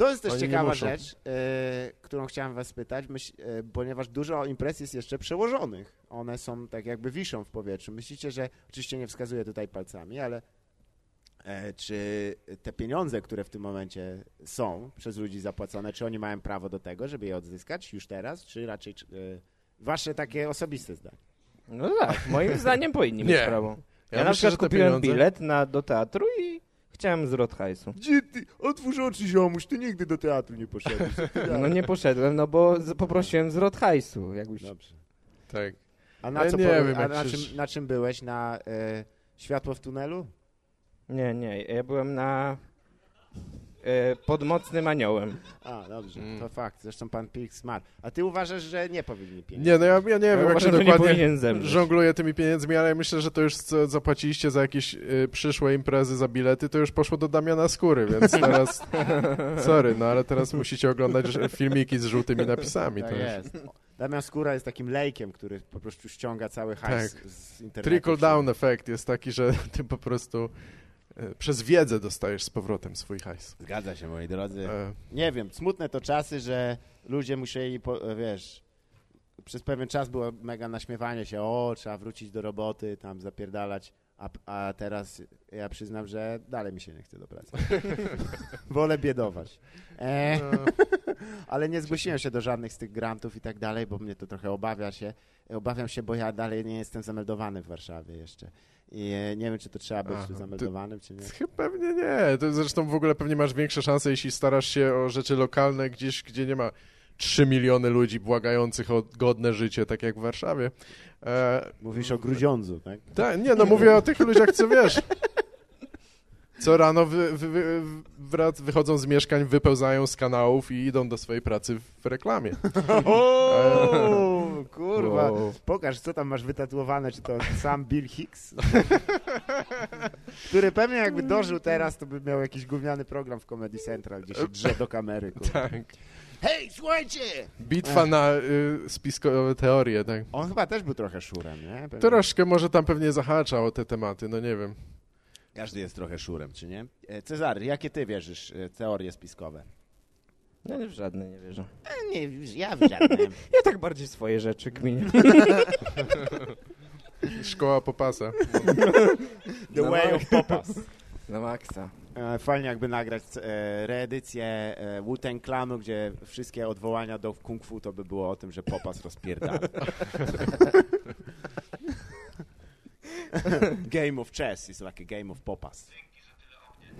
To jest też Oni ciekawa rzecz, e, którą chciałem was spytać, myśl, e, ponieważ dużo imprez jest jeszcze przełożonych. One są tak jakby wiszą w powietrzu. Myślicie, że, oczywiście nie wskazuję tutaj palcami, ale e, czy te pieniądze, które w tym momencie są przez ludzi zapłacone, czy oni mają prawo do tego, żeby je odzyskać już teraz, czy raczej czy, e, wasze takie osobiste zdanie? No tak, moim zdaniem powinni mieć Nie. prawo. Ja, Ja na myślę, przykład kupiłem pieniądze- bilet na, do teatru i chciałem zwrot hajsu. Gdzie ty? Otwórz oczy, ziomuś, ty nigdy do teatru nie poszedłeś. No nie poszedłem, no bo poprosiłem zwrot hajsu. Jakbyś... Dobrze. Tak. A na, Ja co nie powie- wiem, a jak na, czym, na czym byłeś? Na e, światło w tunelu? Nie, nie, ja byłem na... E, pod mocnym aniołem. A, dobrze, Mm. to fakt. Zresztą pan Pik zmarł. A ty uważasz, że nie powinni pieniędzy? Nie, no ja, ja nie wiem, jak uważam, się że nie dokładnie żongluje tymi pieniędzmi, ale myślę, że to już co zapłaciliście za jakieś y, przyszłe imprezy, za bilety, to już poszło do Damiana Skóry, więc teraz... Sorry, no ale teraz musicie oglądać filmiki z żółtymi napisami. Tak jest. Damian Skóra jest takim lejkiem, który po prostu ściąga cały hajs Tak. z internetu. Trickle down efekt jest taki, że ty po prostu przez wiedzę dostajesz z powrotem swój hajs. Zgadza się, moi drodzy. E, Nie wiem, smutne to czasy, że ludzie musieli, po, wiesz, przez pewien czas było mega naśmiewanie się, o, trzeba wrócić do roboty, tam zapierdalać, a, a teraz ja przyznam, że dalej mi się nie chce do pracy. Wolę biedować. E, no, ale nie zgłosiłem się do żadnych z tych grantów i tak dalej, bo mnie to trochę obawia się. Obawiam się, bo ja dalej nie jestem zameldowany w Warszawie jeszcze. I e, nie wiem, czy to trzeba być Aha, ty- zameldowanym, czy nie. Chyba Pewnie nie. To zresztą w ogóle pewnie masz większe szanse, jeśli starasz się o rzeczy lokalne gdzieś, gdzie nie ma 3 miliony ludzi błagających o godne życie, tak jak w Warszawie. E, Mówisz o Grudziądzu, tak? tak, nie, no mówię o tych ludziach, co wiesz. Co rano wy, wy, wy, wychodzą z mieszkań, wypełzają z kanałów i idą do swojej pracy w reklamie. Kurwa. Wow. Pokaż, co tam masz wytatuowane, czy to sam Bill Hicks? Który pewnie jakby dożył teraz, to by miał jakiś gówniany program w Comedy Central, gdzie się drze do kamery. Kurwa. Tak. Hej, słuchajcie! Bitwa na y, spiskowe teorie, tak. On chyba też był trochę szurem, nie? Pewnie. Troszkę może tam pewnie zahacza o te tematy, no nie wiem. Każdy jest trochę szurem, czy nie? E, Cezary, jakie ty wierzysz e, teorie spiskowe? Ja w żadne nie wierzę. E, Nie, ja w żadne. Ja tak bardziej swoje rzeczy kminię. Szkoła popasa. The No way of popas. Na maksa. E, Fajnie jakby nagrać e, reedycję e, Wu-Tang Clanu, gdzie wszystkie odwołania do kung fu to by było o tym, że popas rozpierdala. game of chess is like a game of popas.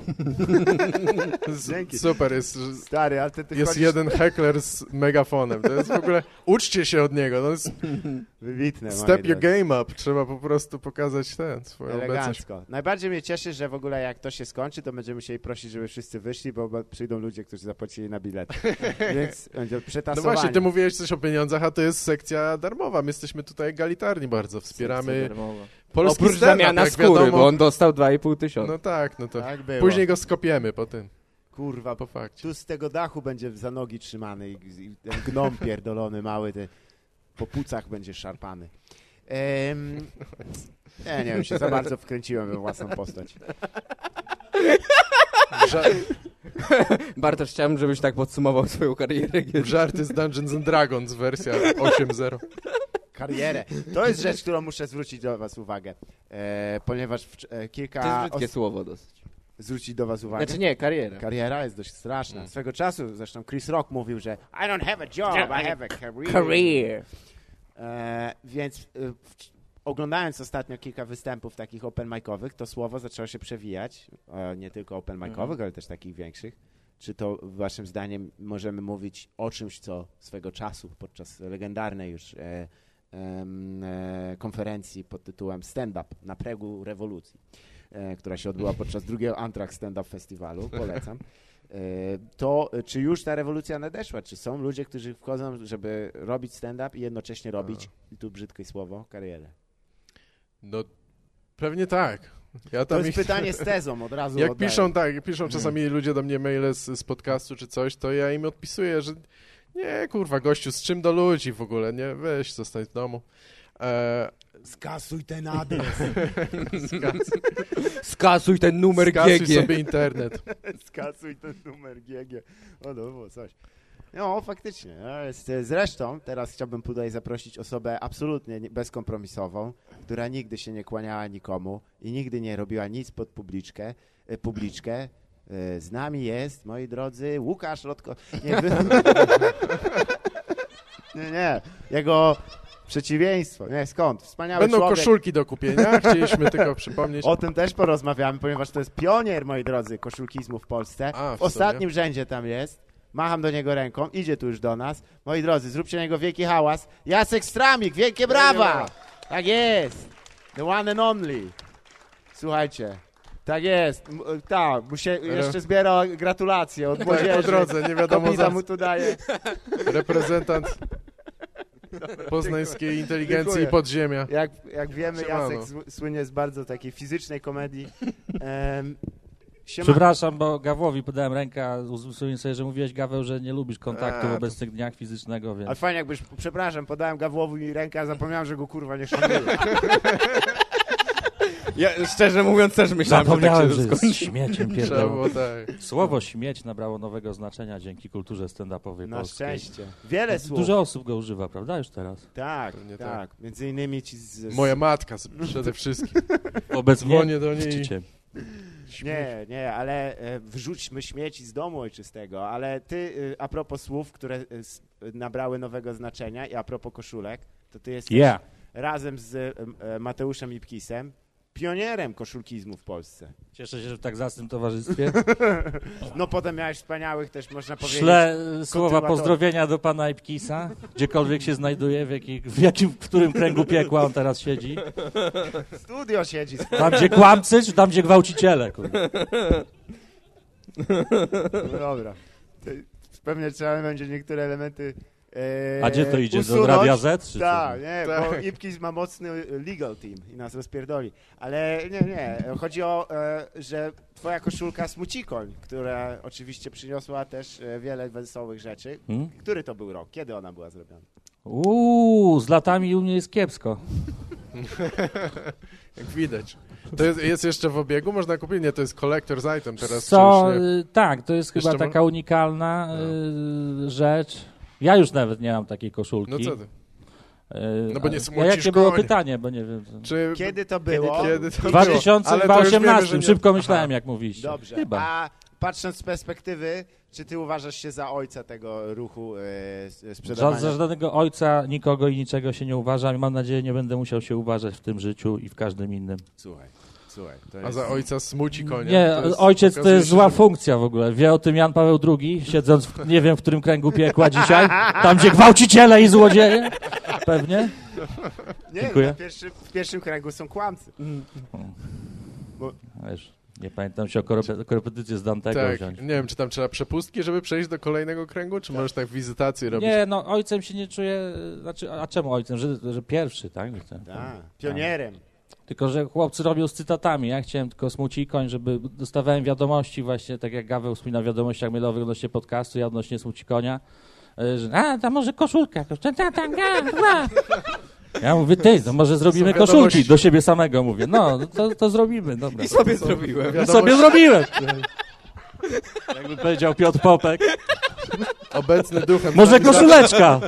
Dzięki. Super, jest, Stary, ale ty, ty jest chodzisz jeden heckler z megafonem. To jest w ogóle... Uczcie się od niego. No, jest wybitne. step your drodzy. game up. Trzeba po prostu pokazać ten, swoją obecność. Elegancko. Najbardziej mnie cieszy, że w ogóle jak to się skończy, to będziemy musieli prosić, żeby wszyscy wyszli, bo przyjdą ludzie, którzy zapłacili na bilet. Więc będzie No przetasowanie. właśnie, ty mówiłeś coś o pieniądzach, a to jest sekcja darmowa. My jesteśmy tutaj egalitarni bardzo. Wspieramy Darmowa. Polski Oprócz stand-up, zamiana jak skóry, wiadomo. bo on dostał 2,5 tysiąca. No tak, no to Tak było. później go skopiemy po tym, Kurwa, po fakcie. tu z tego dachu będzie za nogi trzymany i, i ten gnom pierdolony mały, te, po pucach będzie szarpany. Ehm, ja nie wiem, się za bardzo wkręciłem we własną postać. Ża Bartosz, chciałbym, żebyś tak podsumował swoją karierę. żarty z Dungeons and Dragons wersja 8.0. Karierę. To jest rzecz, którą muszę zwrócić do was uwagę, e, ponieważ w, e, To jest kilka brzydkie os- słowo dosyć. zwrócić do was uwagę. Znaczy nie, kariera. Kariera jest dość straszna. Mm. Swego czasu zresztą Chris Rock mówił, że I don't have a job, I have a career. Career. E, więc e, w, oglądając ostatnio kilka występów takich open micowych, to słowo zaczęło się przewijać, e, nie tylko open micowych, Mhm. ale też takich większych. Czy to waszym zdaniem możemy mówić o czymś, co swego czasu podczas legendarnej już e, e, konferencji pod tytułem Stand Up na pregu rewolucji, e, która się odbyła podczas drugiego Antrax Stand Up Festiwalu, polecam. e, to czy już ta rewolucja nadeszła? Czy są ludzie, którzy wchodzą, żeby robić stand-up i jednocześnie robić, i tu brzydkie słowo, karierę? No, pewnie tak. Ja To jest ich- pytanie z tezą, od razu Jak oddaję. piszą, tak, piszą czasami ludzie do mnie maile z, z podcastu czy coś, to ja im odpisuję, że nie, kurwa, gościu, z czym do ludzi w ogóle, nie, weź, zostań w domu. E, Skasuj ten adres. skasuj, Skasuj ten numer skasuj GG. sobie internet. Skasuj ten numer GG. O, to było coś. No, faktycznie. No, zresztą teraz chciałbym tutaj zaprosić osobę absolutnie nie- bezkompromisową, która nigdy się nie kłaniała nikomu i nigdy nie robiła nic pod publiczkę. e, publiczkę. E, Z nami jest, moi drodzy, Łukasz Lotko. Nie, wy... nie, nie. Jego przeciwieństwo. Nie, skąd? Wspaniały Będą człowiek. koszulki do kupienia, chcieliśmy tylko przypomnieć. O tym też porozmawiamy, ponieważ to jest pionier, moi drodzy, koszulkizmu w Polsce. A, w w ostatnim rzędzie tam jest. Macham do niego ręką, idzie tu już do nas. Moi drodzy, zróbcie na niego wielki hałas. Jacek Stramik, wielkie brawa! Tak jest! The one and only. Słuchajcie, tak jest. M- Tak, mu się jeszcze zbiera gratulacje od Tak, młodzieży. po drodze, nie wiadomo Kobita za mu tu daje. reprezentant poznańskiej inteligencji Dziękuję. i podziemia. Jak, jak wiemy, Siemano. Jacek sł- słynie z bardzo takiej fizycznej komedii. Um, Przepraszam, bo Gawłowi podałem rękę, a uzmysłowiłem sobie, że mówiłeś, Gaweł, że nie lubisz kontaktu A, w to- obecnych dniach fizycznego, więc... Ale fajnie jakbyś, przepraszam, podałem Gawłowi rękę, a zapomniałem, że go kurwa nie szanuję. Ja szczerze mówiąc też myślałem, Zapomniałem, że że tak się jest skończy. śmieciem pierdolą. tak. Słowo śmieć nabrało nowego znaczenia dzięki kulturze stand-upowej Na polskiej. szczęście. Wiele słów. Dużo osób go używa, prawda, już teraz? Tak, Pewnie tak, tak. Między innymi ci z... Moja matka przede wszystkim. Obecnie Dzwonię do niej. Nie, nie, ale e, wrzućmy śmieci z domu ojczystego, ale ty, e, a propos słów, które s- nabrały nowego znaczenia i a propos koszulek, to ty jesteś Yeah. razem z e, Mateuszem Ipkisem pionierem koszulkizmu w Polsce. Cieszę się, że w tak zacnym towarzystwie. No potem miałeś wspaniałych też, można powiedzieć... Szle e, słowa pozdrowienia do pana Ipkisa, gdziekolwiek się znajduje, w, jakich, w, jakim, w którym kręgu piekła on teraz siedzi. Studio siedzi. Tam, gdzie kłamcy, czy tam, gdzie gwałciciele? Kurde. No dobra. Pewnie trzeba będzie niektóre elementy e, A gdzie to idzie? Do usunąć. Radia Z? Tak, nie, bo Tak. Ipkiz ma mocny legal team i nas rozpierdoli. Ale nie, nie. Chodzi o, e, że twoja koszulka Smucikoń, która oczywiście przyniosła też e, wiele wesołych rzeczy. Hmm? Który to był rok? Kiedy ona była zrobiona? Uuu, z latami u mnie jest kiepsko. Jak widać. To jest, jest jeszcze w obiegu? Można kupić? Nie, to jest collector's item teraz. Co, y, tak, to jest chyba taka unikalna y, rzecz. Ja już nawet nie mam takiej koszulki. No co ty? Y, No bo nie a- jakie było pytanie, bo nie wiem. Czy, Kiedy to było? Kiedy to W było? Ale to już 2018, wiemy, nie- szybko myślałem, Aha. jak mówiliście. Dobrze. Chyba. A patrząc z perspektywy, czy ty uważasz się za ojca tego ruchu e, s- Za, sprzedawania? za żadnego ojca nikogo i niczego się nie uważam i mam nadzieję, nie będę musiał się uważać w tym życiu i w każdym innym. Słuchaj, słuchaj. To A jest... za ojca smuci konia. Nie, To jest- ojciec to jest się, zła że- funkcja w ogóle. Wie o tym Jan Paweł II, siedząc w, nie wiem w którym kręgu piekła dzisiaj, tam gdzie gwałciciele i złodzieje. Pewnie. Nie, Dziękuję. pierwszym, w pierwszym kręgu są kłamcy. Wiesz, nie pamiętam się o korep- korepetycję z Dantego Tak, wziąć. nie wiem, czy tam trzeba przepustki, żeby przejść do kolejnego kręgu, czy możesz tak wizytację robić? Nie, no ojcem się nie czuję, znaczy, a czemu ojcem? Że, że pierwszy, tak? Tak, pionierem. Tylko, że chłopcy robią z cytatami. Ja chciałem tylko smuci koń, żeby dostawałem wiadomości właśnie, tak jak Gaweł wspomina w wiadomościach mailowych odnośnie podcastu, ja odnośnie smuci konia, e, że a, tam może koszulka. Ja mówię, ty, to może zrobimy koszulki. Do siebie samego mówię. No, no to, to zrobimy, dobra. I sobie zrobiłem. Ja sobie zrobiłem. Jakby powiedział Piotr Popek. Obecny duchem. Może koszuleczka.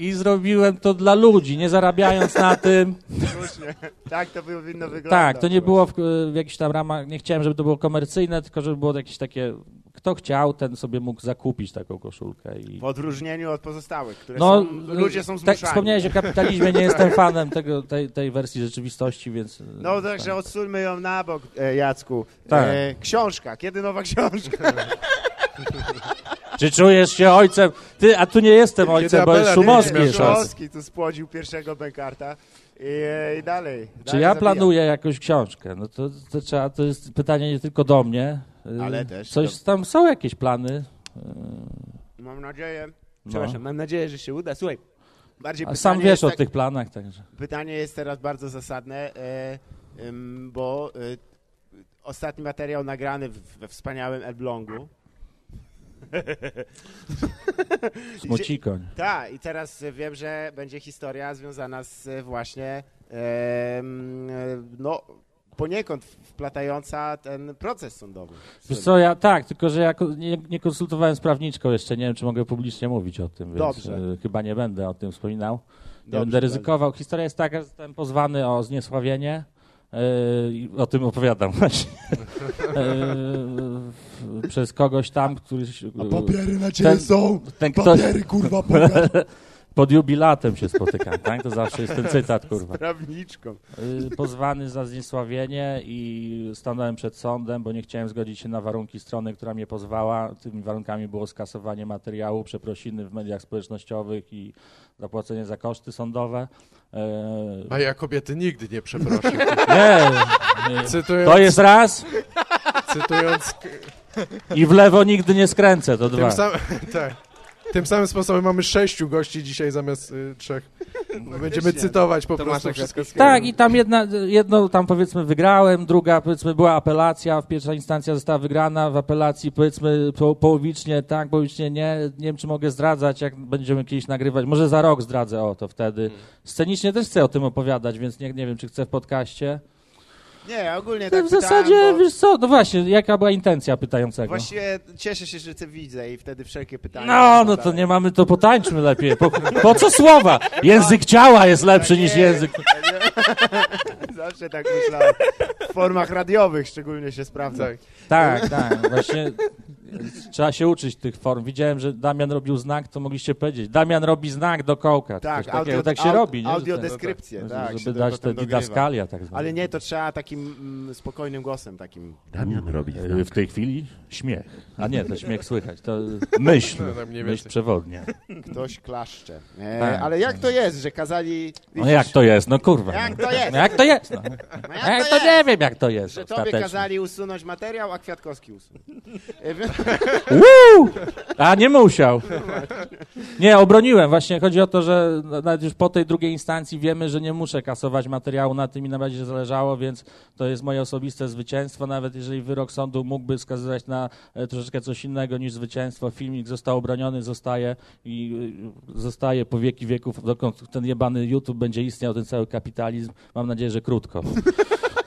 I zrobiłem to dla ludzi, nie zarabiając na tym. Słusznie. Tak to powinno wyglądać. Tak, to nie było w, w jakichś tam ramach, nie chciałem, żeby to było komercyjne, tylko żeby było jakieś takie, kto chciał, ten sobie mógł zakupić taką koszulkę. I... W odróżnieniu od pozostałych, które No, są, ludzie są tak, zmuszani. wspomniałeś o kapitalizmie, nie jestem fanem tego, tej, tej wersji rzeczywistości, więc... No także odsuńmy ją na bok, e, Jacku. Tak. E, książka, kiedy nowa książka? Czy czujesz się ojcem? Ty, a tu nie jestem ojcem, bo jest Szumowski Szumowski tu spłodził pierwszego Benkarta. I, i dalej. Czy dalej ja planuję jakąś książkę? No to, to trzeba, to jest pytanie nie tylko do mnie. y, Ale też Coś do- tam są jakieś plany. y, Mam nadzieję, No. przepraszam, mam nadzieję, że się uda. Słuchaj, bardziej A sam wiesz jest o tak- tych planach, także. Pytanie jest teraz bardzo zasadne, e, bo e, ostatni materiał nagrany w, we wspaniałym Elblągu. Smucikoń. Tak, i teraz e, wiem, że będzie historia związana z e, właśnie e, no poniekąd wplatająca ten proces sądowy. Wiesz co, ja tak, tylko że ja nie, nie konsultowałem z prawniczką jeszcze, nie wiem, czy mogę publicznie mówić o tym, więc Dobrze. y, chyba nie będę o tym wspominał. Nie Dobrze, będę ryzykował. Historia jest taka, że zostałem pozwany o zniesławienie. I o tym opowiadam właśnie. Y, przez kogoś tam, który... A papiery na ciebie ten- są! ten ktoś Papiery, kurwa, pokaż! Pod jubilatem się spotykam, tak? To zawsze jest ten cytat, kurwa. Prawniczką. Y, pozwany za zniesławienie i stanąłem przed sądem, bo nie chciałem zgodzić się na warunki strony, która mnie pozwała. Tymi warunkami było skasowanie materiału, przeprosiny w mediach społecznościowych i zapłacenie za koszty sądowe. E, A ja kobiety nigdy nie przeproszę. nie, nie, Cytując, to jest raz cytując i w lewo nigdy nie skręcę, to tym, dwa. sam, tak, tym samym sposobem mamy sześciu gości dzisiaj zamiast y, trzech. Będziemy cytować po Tomasza prostu wszystko. Tak, i tam jedna, jedno tam powiedzmy wygrałem, druga powiedzmy była apelacja, w pierwsza instancja została wygrana, w apelacji powiedzmy po, połowicznie tak, połowicznie nie, nie wiem czy mogę zdradzać, jak będziemy kiedyś nagrywać, może za rok zdradzę o to wtedy. Scenicznie też chcę o tym opowiadać, więc nie, nie wiem czy chcę w podcaście. Nie, ogólnie No, tak w pytałem, zasadzie, bo wiesz co, no właśnie, jaka była intencja pytającego? Właściwie cieszę się, że cię widzę i wtedy wszelkie pytania... No, no to nie mamy, to potańczmy lepiej. Po, po co słowa? Język ciała jest lepszy niż nie. język... Zawsze tak myślałem. W formach radiowych szczególnie się sprawdza. Tak, tak, właśnie trzeba się uczyć tych form. Widziałem, że Damian robił znak, to mogliście powiedzieć. Damian robi znak do kołka. Tak, Coś takiego, audio, tak się au- robi, nie? Audiodeskrypcję, tak. się Żeby to dać te didaskalia tak zwane. Ale nie, to trzeba takim mm, spokojnym głosem, takim... Damian robi E, W tej chwili śmiech. A nie, to śmiech słychać, to myśl, No, tak myśl przewodnia. Ktoś klaszcze. E, Tak. ale jak to jest, że kazali... No jak to jest, no kurwa. Jak no. to jest? No Jak to jest, no. No Ja jak to jest? nie wiem, jak to jest Że tobie kazali usunąć materiał, a Kwiatkowski usunął. E, Uuu! A nie musiał. Nie, obroniłem. Właśnie chodzi o to, że nawet już po tej drugiej instancji wiemy, że nie muszę kasować materiału, na tym mi najbardziej zależało, więc to jest moje osobiste zwycięstwo. Nawet jeżeli wyrok sądu mógłby wskazywać na e, troszeczkę coś innego niż zwycięstwo, filmik został obroniony, zostaje i y, zostaje po wieki wieków, dokąd ten jebany YouTube będzie istniał, ten cały kapitalizm. Mam nadzieję, że krótko.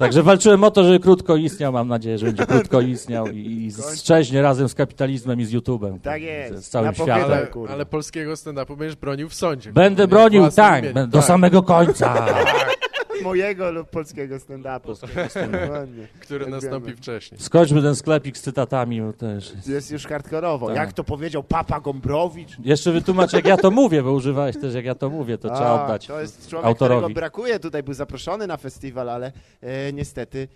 Także walczyłem o to, żeby krótko istniał. Mam nadzieję, że będzie krótko istniał i, i strzeźnie razem z kapitalizmem i z YouTube'em. Tak jest. Z, całym światem. Ale, ale polskiego stand-upu będziesz bronił w sądzie. Będę bronił, tak, do Tak, samego końca. Mojego lub polskiego stand-upu. Który Jak nastąpi wiemy. wcześniej. Skończmy ten sklepik z cytatami, bo też... Jest już hardkorowo. Tak. Jak to powiedział Papa Gombrowicz? Jeszcze wytłumacz, jak ja to mówię, bo używałeś też, jak ja to mówię, to trzeba A, oddać To jest człowiek, autorowi. którego brakuje. Tutaj był zaproszony na festiwal, ale e, niestety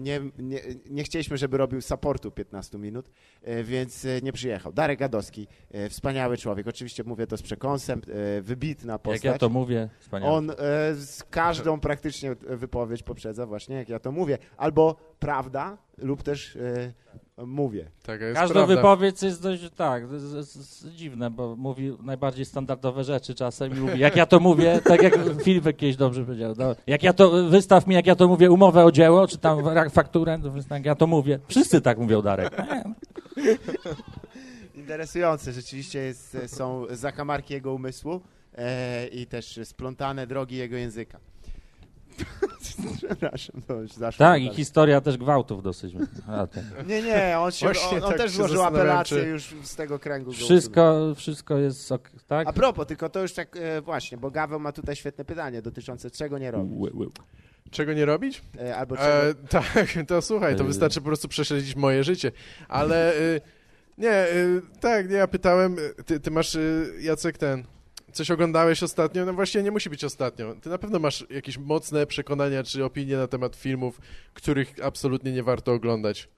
nie, nie, nie chcieliśmy, żeby robił supportu 15 minut, e, więc e, nie przyjechał. Darek Gadowski, e, wspaniały człowiek. Oczywiście mówię to z przekąsem, e, wybitna postać. Jak ja to mówię, wspaniale. On e, z każdą praktycznie wypowiedź poprzedza właśnie, jak ja to mówię. Albo prawda, lub też e, mówię. Taka jest Każda prawda. wypowiedź jest dość, tak, z, z, z, dziwne, bo mówi najbardziej standardowe rzeczy czasem i mówi, jak ja to mówię, tak jak Filipek kiedyś dobrze powiedział, no, jak ja to, wystaw mi, jak ja to mówię, umowę o dzieło, czy tam fakturę, jak ja to mówię. Wszyscy tak mówią, Darek. Interesujące, rzeczywiście jest, są zakamarki jego umysłu e, i też splątane drogi jego języka. Przepraszam, to już zaszło. Tak, i historia też gwałtów dosyć. A, tak. Nie, nie, on, się, Właśnie on, on tak też złożył apelację czy- już z tego kręgu. Wszystko, wszystko jest ok, tak? A propos, tylko to już tak e, właśnie, bo Gaweł ma tutaj świetne pytanie dotyczące czego nie robić. Czego nie robić? E, albo czego... E, tak, to słuchaj, to E. wystarczy po prostu prześledzić moje życie. Ale y, nie, tak, nie, ja pytałem, ty, ty masz, Jacek, ten, coś oglądałeś ostatnio? No właściwie nie musi być ostatnio. Ty na pewno masz jakieś mocne przekonania czy opinie na temat filmów, których absolutnie nie warto oglądać.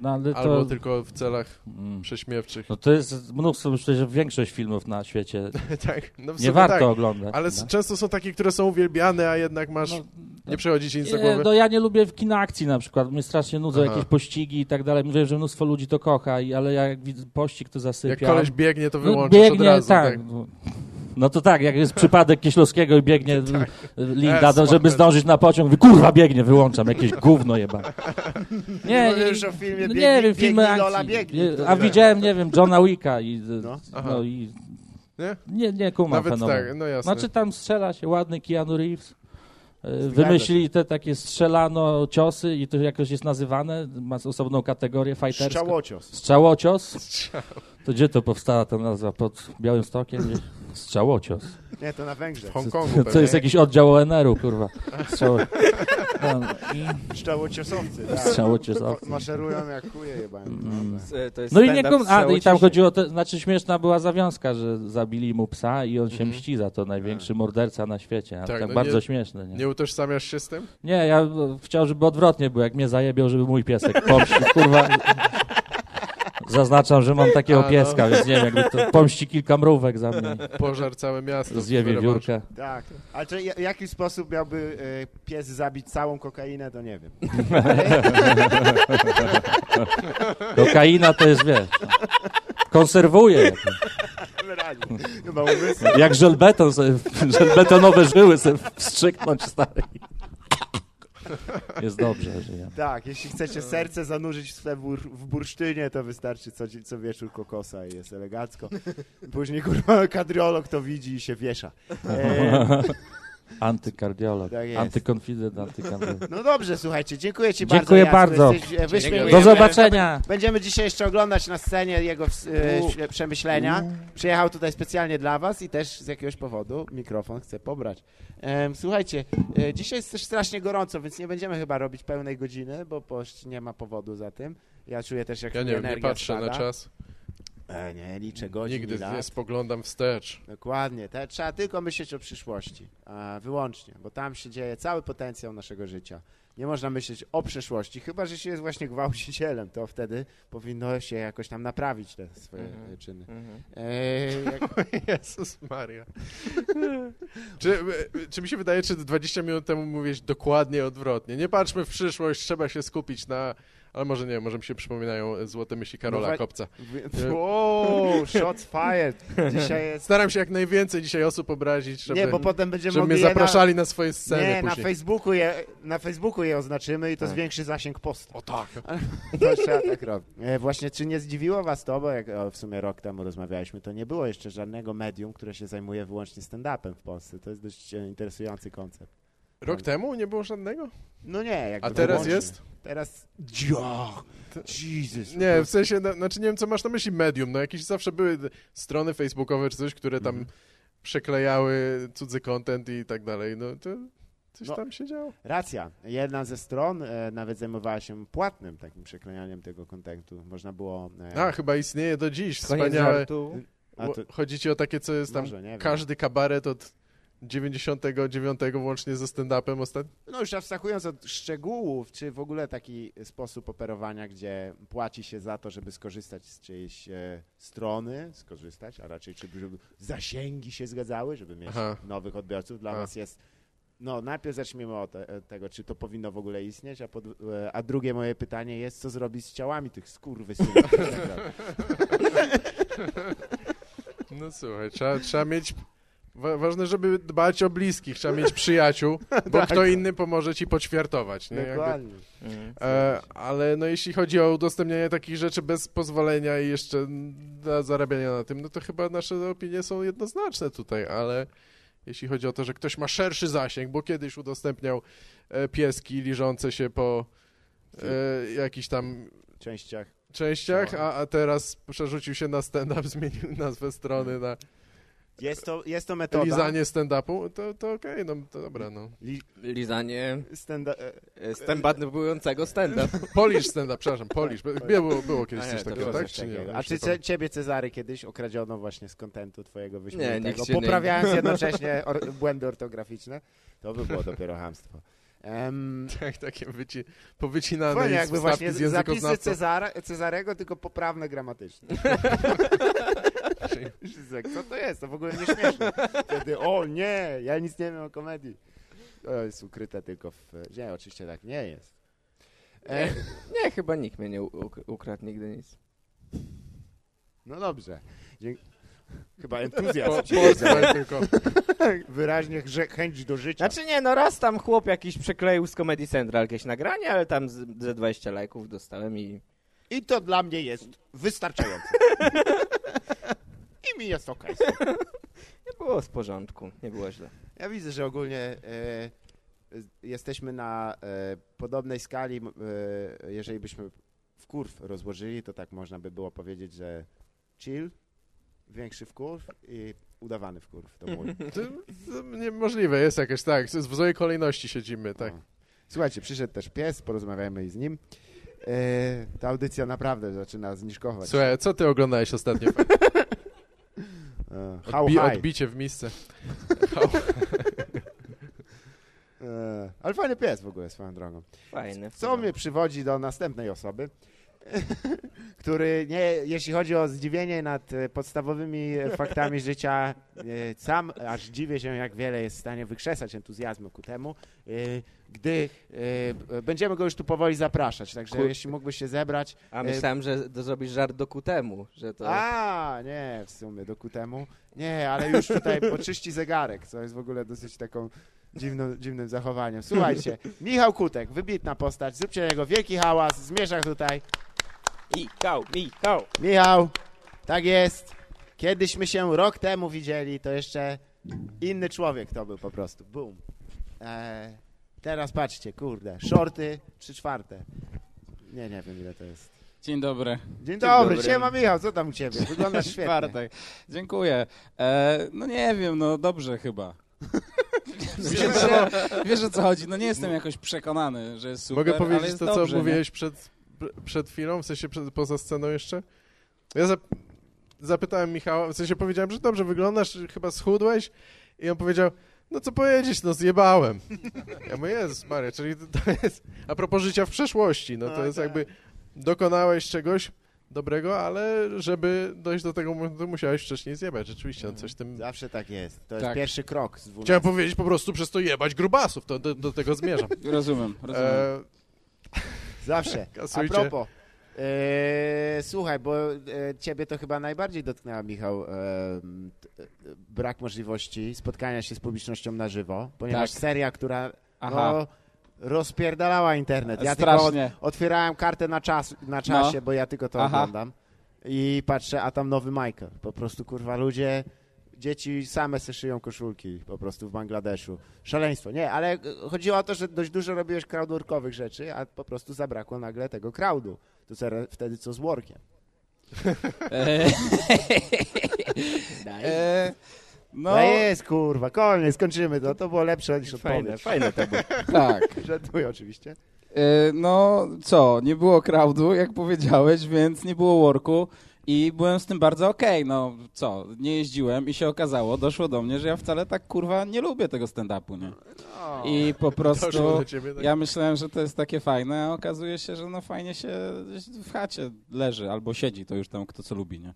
No, ale Albo to, tylko w celach Mm. prześmiewczych. no to jest mnóstwo, myślę, że większość filmów na świecie tak, no w nie warto tak. oglądać. Ale no. często są takie, które są uwielbiane, a jednak masz... No, nie przychodzi ci nic do Nie, głowy. no ja nie lubię kina akcji na przykład. Mnie strasznie nudzą Aha. jakieś pościgi i tak dalej. Mówię, że mnóstwo ludzi to kocha, i, ale ja jak widzę pościg, to zasypiam. Jak koleś biegnie, to No, wyłączasz od razu. tak. No to tak, jak jest przypadek Kieślowskiego i biegnie Tak. Linda, to, żeby spoko. zdążyć na pociąg, kurwa biegnie, wyłączam, jakieś gówno jeba. Nie, Nie, już o filmie no biegnij, nie wiem, filmy biegnij, Lola, akcji. biegnij. Nie, To A tak. widziałem, nie wiem, Johna Wicka i No. no, no i Nie? nie, nie kumam Nawet fenomenu. tak, no jasne. Znaczy tam strzela się ładny Keanu Reeves. E, Wymyślili te takie strzelano ciosy i to jakoś jest nazywane, ma osobną kategorię fighterską. Szczałocios. Strzałocios? To gdzie to powstała ta nazwa? Pod Białym Stokiem? Strzałocios. Nie, to na Węgrzech. W Hongkongu To pewnie. jest jakiś oddział ONR-u, kurwa. Strzało... I Szczałociosowcy. Tak. Strzałociosowcy. Ma- Maszerują jak chuje jebałem. Mm. To No i nie kum... A, i tam chodziło, o to, znaczy śmieszna była zawiązka, że zabili mu psa i on się Mhm. mści za to, największy morderca na świecie. A Tak, tak, no bardzo nie- śmieszne, nie? Nie utożsamiasz się z tym? Nie, ja e, chciał, żeby odwrotnie było, jak mnie zajebiał, żeby mój piesek pomścił, kurwa. Zaznaczam, że mam takiego A, no. pieska, więc nie wiem, jakby to pomści kilka mrówek za mnie, Pożar całe miasto. zje wiewiórkę. Tak. Ale czy w jaki sposób miałby e, pies zabić całą kokainę, to nie wiem. Kokaina to jest, wiesz, konserwuje. Jak żelbeton, sobie, żelbetonowe żyły sobie wstrzyknąć stary. Jest dobrze, że ja. Tak, jeśli chcecie serce zanurzyć w, bur, w bursztynie, to wystarczy co, co wieczór kokosa i jest elegancko. Później kurwa kadriolog to widzi i się wiesza. E, Antykardiolog, Tak jest. antykonfident, antykandydat. no dobrze, słuchajcie, dziękuję ci Dziękuję bardzo. bardzo. Jesteś, e, wyśmiewujemy. Do zobaczenia. Będziemy dzisiaj jeszcze oglądać na scenie jego e, przemyślenia. Przyjechał tutaj specjalnie dla was i też z jakiegoś powodu mikrofon chce pobrać. Em, słuchajcie, e, dzisiaj jest też strasznie gorąco, więc nie będziemy chyba robić pełnej godziny, bo nie ma powodu za tym. Ja czuję też, jak Ja nie wiem, nie energia patrzę spada. na czas. E, nie, liczę godzin Nigdy nie spoglądam wstecz. Dokładnie. Te, trzeba tylko myśleć o przyszłości. Wyłącznie, bo tam się dzieje cały potencjał naszego życia. Nie można myśleć o przeszłości, chyba że się jest właśnie gwałcicielem, to wtedy powinno się jakoś tam naprawić te swoje Mhm. e, czyny. Mhm. E, jak, Jezus Maria. czy, czy mi się wydaje, czy 20 minut temu mówiłeś dokładnie odwrotnie? Nie patrzmy w przyszłość, trzeba się skupić na... Ale może nie, może mi się przypominają złote myśli Karola No Kopca. w- Wow, shots fired. Dzisiaj jest... Staram się jak najwięcej dzisiaj osób obrazić, żeby, Nie, bo potem będziemy żeby mnie zapraszali na, swoje na, sceny nie, na. Facebooku je, na Facebooku je oznaczymy i to Tak. zwiększy zasięg postu. O tak. To trzeba tak robić. E, właśnie, czy nie zdziwiło was to, bo jak o, w sumie rok temu rozmawialiśmy, to nie było jeszcze żadnego medium, które się zajmuje wyłącznie stand-upem w Polsce. To jest dość e, interesujący koncept. Rok temu nie było żadnego? No nie, jakby A teraz wyłącznie. jest? Teraz... Ja, Jesus. Nie, w sensie, no, znaczy nie wiem, co masz na myśli medium. No jakieś zawsze były strony facebookowe czy coś, które tam Mhm. przeklejały cudzy content i tak dalej. No to coś No. tam się działo. Racja. Jedna ze stron e, nawet zajmowała się płatnym takim przeklejaniem tego kontentu. Można było... E, A, chyba istnieje do dziś. Wspaniałe. żartu. a to, Chodzi ci o takie, co jest tam może, każdy kabaret od 99 włącznie ze stand-upem ostatnio. No już abstrahując od szczegółów, czy w ogóle taki sposób operowania, gdzie płaci się za to, żeby skorzystać z czyjejś e, strony, skorzystać, a raczej czy żeby zasięgi się zgadzały, żeby mieć Aha. nowych odbiorców, dla A. nas jest... No najpierw zacznijmy od te, tego, czy to powinno w ogóle istnieć, a, pod, e, a drugie moje pytanie jest, co zrobić z ciałami tych skurwysynów. No słuchaj, trzeba, trzeba mieć... Wa ważne, żeby dbać o bliskich, trzeba mieć przyjaciół, bo Tak. kto inny pomoże ci poćwiartować. Nie? Jakby- Dokładnie. Mhm. E, ale no jeśli chodzi o udostępnianie takich rzeczy bez pozwolenia i jeszcze na zarabiania na tym, no to chyba nasze opinie są jednoznaczne tutaj, ale jeśli chodzi o to, że ktoś ma szerszy zasięg, bo kiedyś udostępniał e, pieski liżące się po e, jakichś tam częściach. częściach, a, a teraz przerzucił się na stand-up, zmienił nazwę strony na Jest to, jest to metoda. lizanie stand-upu, to, to okej, no to dobra, no. Li, Lizanie standa, e, e, stand-upującego stand-up. Polish stand-up, przepraszam, Polish, było, było kiedyś A nie, coś takiego, tak? Czy nie? A czy nie cie, ciebie, Cezary, kiedyś okradziono właśnie z kontentu twojego wyśmienitego, nie- poprawiając jednocześnie or, błędy ortograficzne? To by było dopiero hamstwo. Em, Tak, takie wyci powycinane Fajnie, jakby właśnie z zapisy. Cezara, Cezarego, tylko poprawne gramatycznie. Wszyscy, Co to jest? To w ogóle nie śmieszne. Wtedy, o nie, ja nic nie wiem o komedii. To jest ukryte tylko w... Nie, oczywiście tak nie jest. E, Nie, chyba nikt mnie nie ukradł nigdy nic. no dobrze. Dzięk... Chyba entuzjazm. Po, tylko. Wyraźnie grze- chęć do życia. Znaczy nie, no raz tam chłop jakiś przekleił z Comedy Central jakieś nagranie, ale tam z- ze 20 lajków dostałem i... I to dla mnie jest wystarczające. I mi jest okej. Nie było w porządku, nie było źle. Ja widzę, że ogólnie e, jesteśmy na e, podobnej skali. E, jeżeli byśmy w kurw rozłożyli, to tak można by było powiedzieć, że chill, większy wkurw i udawany wkurw. To mój. To, to niemożliwe jest jakieś, tak. W złej kolejności siedzimy, tak. No. Słuchajcie, przyszedł też pies, porozmawiajmy i z nim. E, ta audycja naprawdę zaczyna zniżkować. Słuchaj, co ty oglądałeś ostatnio? E, how Odbi high. odbicie w misce. How... E, ale fajny pies w ogóle, swoją drogą. Fajne. Co mnie przywodzi do następnej osoby, który, nie, jeśli chodzi o zdziwienie nad e, podstawowymi faktami życia, e, sam aż dziwię się, jak wiele jest w stanie wykrzesać entuzjazmu ku temu, e, gdy będziemy go już tu powoli zapraszać. Także Kur- jeśli mógłbyś się zebrać. A myślałem, że zrobisz żart do kutemu, że to... A, nie, w sumie do ku temu. Nie, ale już tutaj poczyści zegarek, co jest w ogóle dosyć taką dziwną, dziwnym zachowaniem. Słuchajcie, Michał Kutek, wybitna postać, zróbcie jego wielki hałas, zmierzach tutaj. Michał, Michał! Michał, tak jest. Kiedyśmy się rok temu widzieli, to jeszcze inny człowiek to był po prostu. Boom. E, teraz patrzcie, kurde, shorty, trzy czwarte. Nie, nie wiem ile to jest. Dzień dobry. Dzień dobry, dobry. siema Michał, co tam u ciebie? Wyglądasz świetnie. Bartek. Dziękuję. E, no nie wiem, no dobrze chyba. wiesz, o, wiesz o co chodzi? No nie jestem jakoś przekonany, że jest super, Mogę ale powiedzieć jest to, dobrze, co mówiłeś przed, przed chwilą, w sensie przed, poza sceną jeszcze? Ja zap zapytałem Michała, w sensie powiedziałem, że dobrze wyglądasz, chyba schudłeś i on powiedział, no co powiedzieć, no zjebałem. Ja mówię, Jezus Maria, czyli to, to jest, a propos życia w przeszłości, no to No jest tak. jakby, dokonałeś czegoś dobrego, ale żeby dojść do tego momentu, musiałeś wcześniej zjebać, rzeczywiście, no coś tym... Zawsze tak jest. To jest Tak. pierwszy krok z 12. Chciałem powiedzieć po prostu przez to jebać grubasów, to do, do tego zmierzam. Rozumiem, rozumiem. E, Zawsze. A Kasujcie. propos. E, słuchaj, bo e, ciebie to chyba najbardziej dotknęła, Michał, e, t- e, brak możliwości spotkania się z publicznością na żywo, ponieważ Tak. seria, która no, rozpierdalała internet. Ja tylko strasznie. otwierałem kartę na, czas, na czasie, bo ja tylko to Aha. oglądam i patrzę, a tam nowy Michael. Po prostu, kurwa, ludzie... Dzieci same se szyją koszulki po prostu w Bangladeszu. Szaleństwo. Nie, ale e, chodziło o to, że dość dużo robiłeś crowdworkowych rzeczy, a po prostu zabrakło nagle tego crowdu. To co, wtedy co z workiem? E, e, no, No jest, kurwa, koniec, skończymy to. To było lepsze niż Fajne, odpowiedź. fajne to było. tak. Żartuję oczywiście. E, no co, nie było crowdu, jak powiedziałeś, więc nie było worku i byłem z tym bardzo okej. No co, nie jeździłem i się okazało, doszło do mnie, że ja wcale tak kurwa nie lubię tego stand-upu, nie? No. I po prostu ciebie, tak? ja myślałem, że to jest takie fajne, a okazuje się, że no fajnie się w chacie leży albo siedzi, to już tam kto co lubi, nie?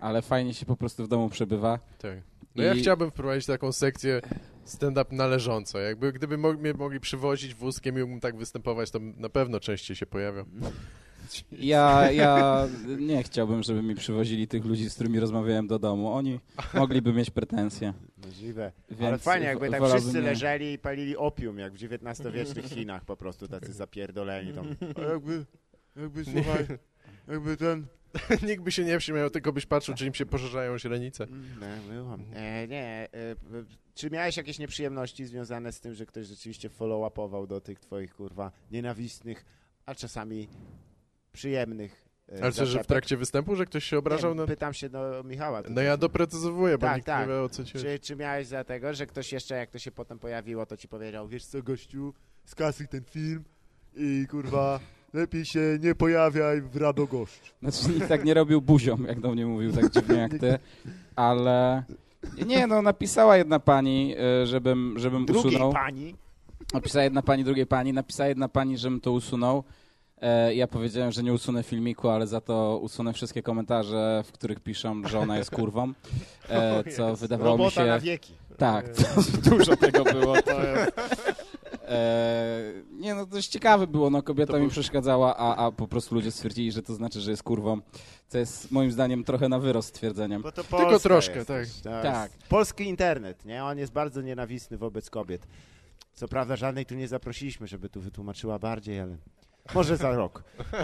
Ale fajnie się po prostu w domu przebywa. Tak. No ja I- chciałbym wprowadzić taką sekcję stand-up należąco. Jakby gdyby mo- mnie mogli przywozić wózkiem i mógłbym tak występować, to na pewno częściej się pojawiam. Ja, ja nie chciałbym, żeby mi przywozili tych ludzi, z którymi rozmawiałem do domu. Oni mogliby mieć pretensje. Możliwe. Więc Ale fajnie, jakby tak wszyscy nie. leżeli i palili opium, jak w XIX-wiecznych Chinach po prostu, tacy zapierdoleni tam. A jakby, jakby, słuchaj, jakby ten... Nikt by się nie śmiał, tylko byś patrzył, czy im się poszerzają źrenice. Nie, byłam. E, nie, e, e, czy miałeś jakieś nieprzyjemności związane z tym, że ktoś rzeczywiście follow-upował do tych twoich, kurwa, nienawistnych, a czasami przyjemnych e, Ale co, że w trakcie występu, że ktoś się obrażał Nie, na... Pytam się do Michała. No ja doprecyzowuję, bo Tak, nikt tak. nie wie o co ci. Czy, czy miałeś za tego, że ktoś jeszcze, jak to się potem pojawiło, to ci powiedział, wiesz co, gościu, skasuj ten film i kurwa, lepiej się nie pojawiaj w Radogoszcz. Znaczy nikt tak nie robił buzią, jak do mnie mówił, tak dziwnie jak ty, ale... Nie, no napisała jedna pani, e, żebym, żebym Drugiej usunął. pani, Napisała jedna pani drugiej pani, napisała jedna pani, żebym to usunął. E, ja powiedziałem, że nie usunę filmiku, ale za to usunę wszystkie komentarze, w których piszą, że ona jest kurwą. E, co wydawało mi Robota się... na wieki. Tak, to, dużo tego było. To jest... e, nie no, dość ciekawe było, no kobieta To mi był- przeszkadzała, a, a po prostu ludzie stwierdzili, że to znaczy, że jest kurwą. Co jest moim zdaniem trochę na wyrost stwierdzeniem. Bo to Tylko troszkę, jest, tak. To Tak. jest Polski internet, nie? On jest bardzo nienawistny wobec kobiet. Co prawda żadnej tu nie zaprosiliśmy, żeby tu wytłumaczyła bardziej, ale może za rok.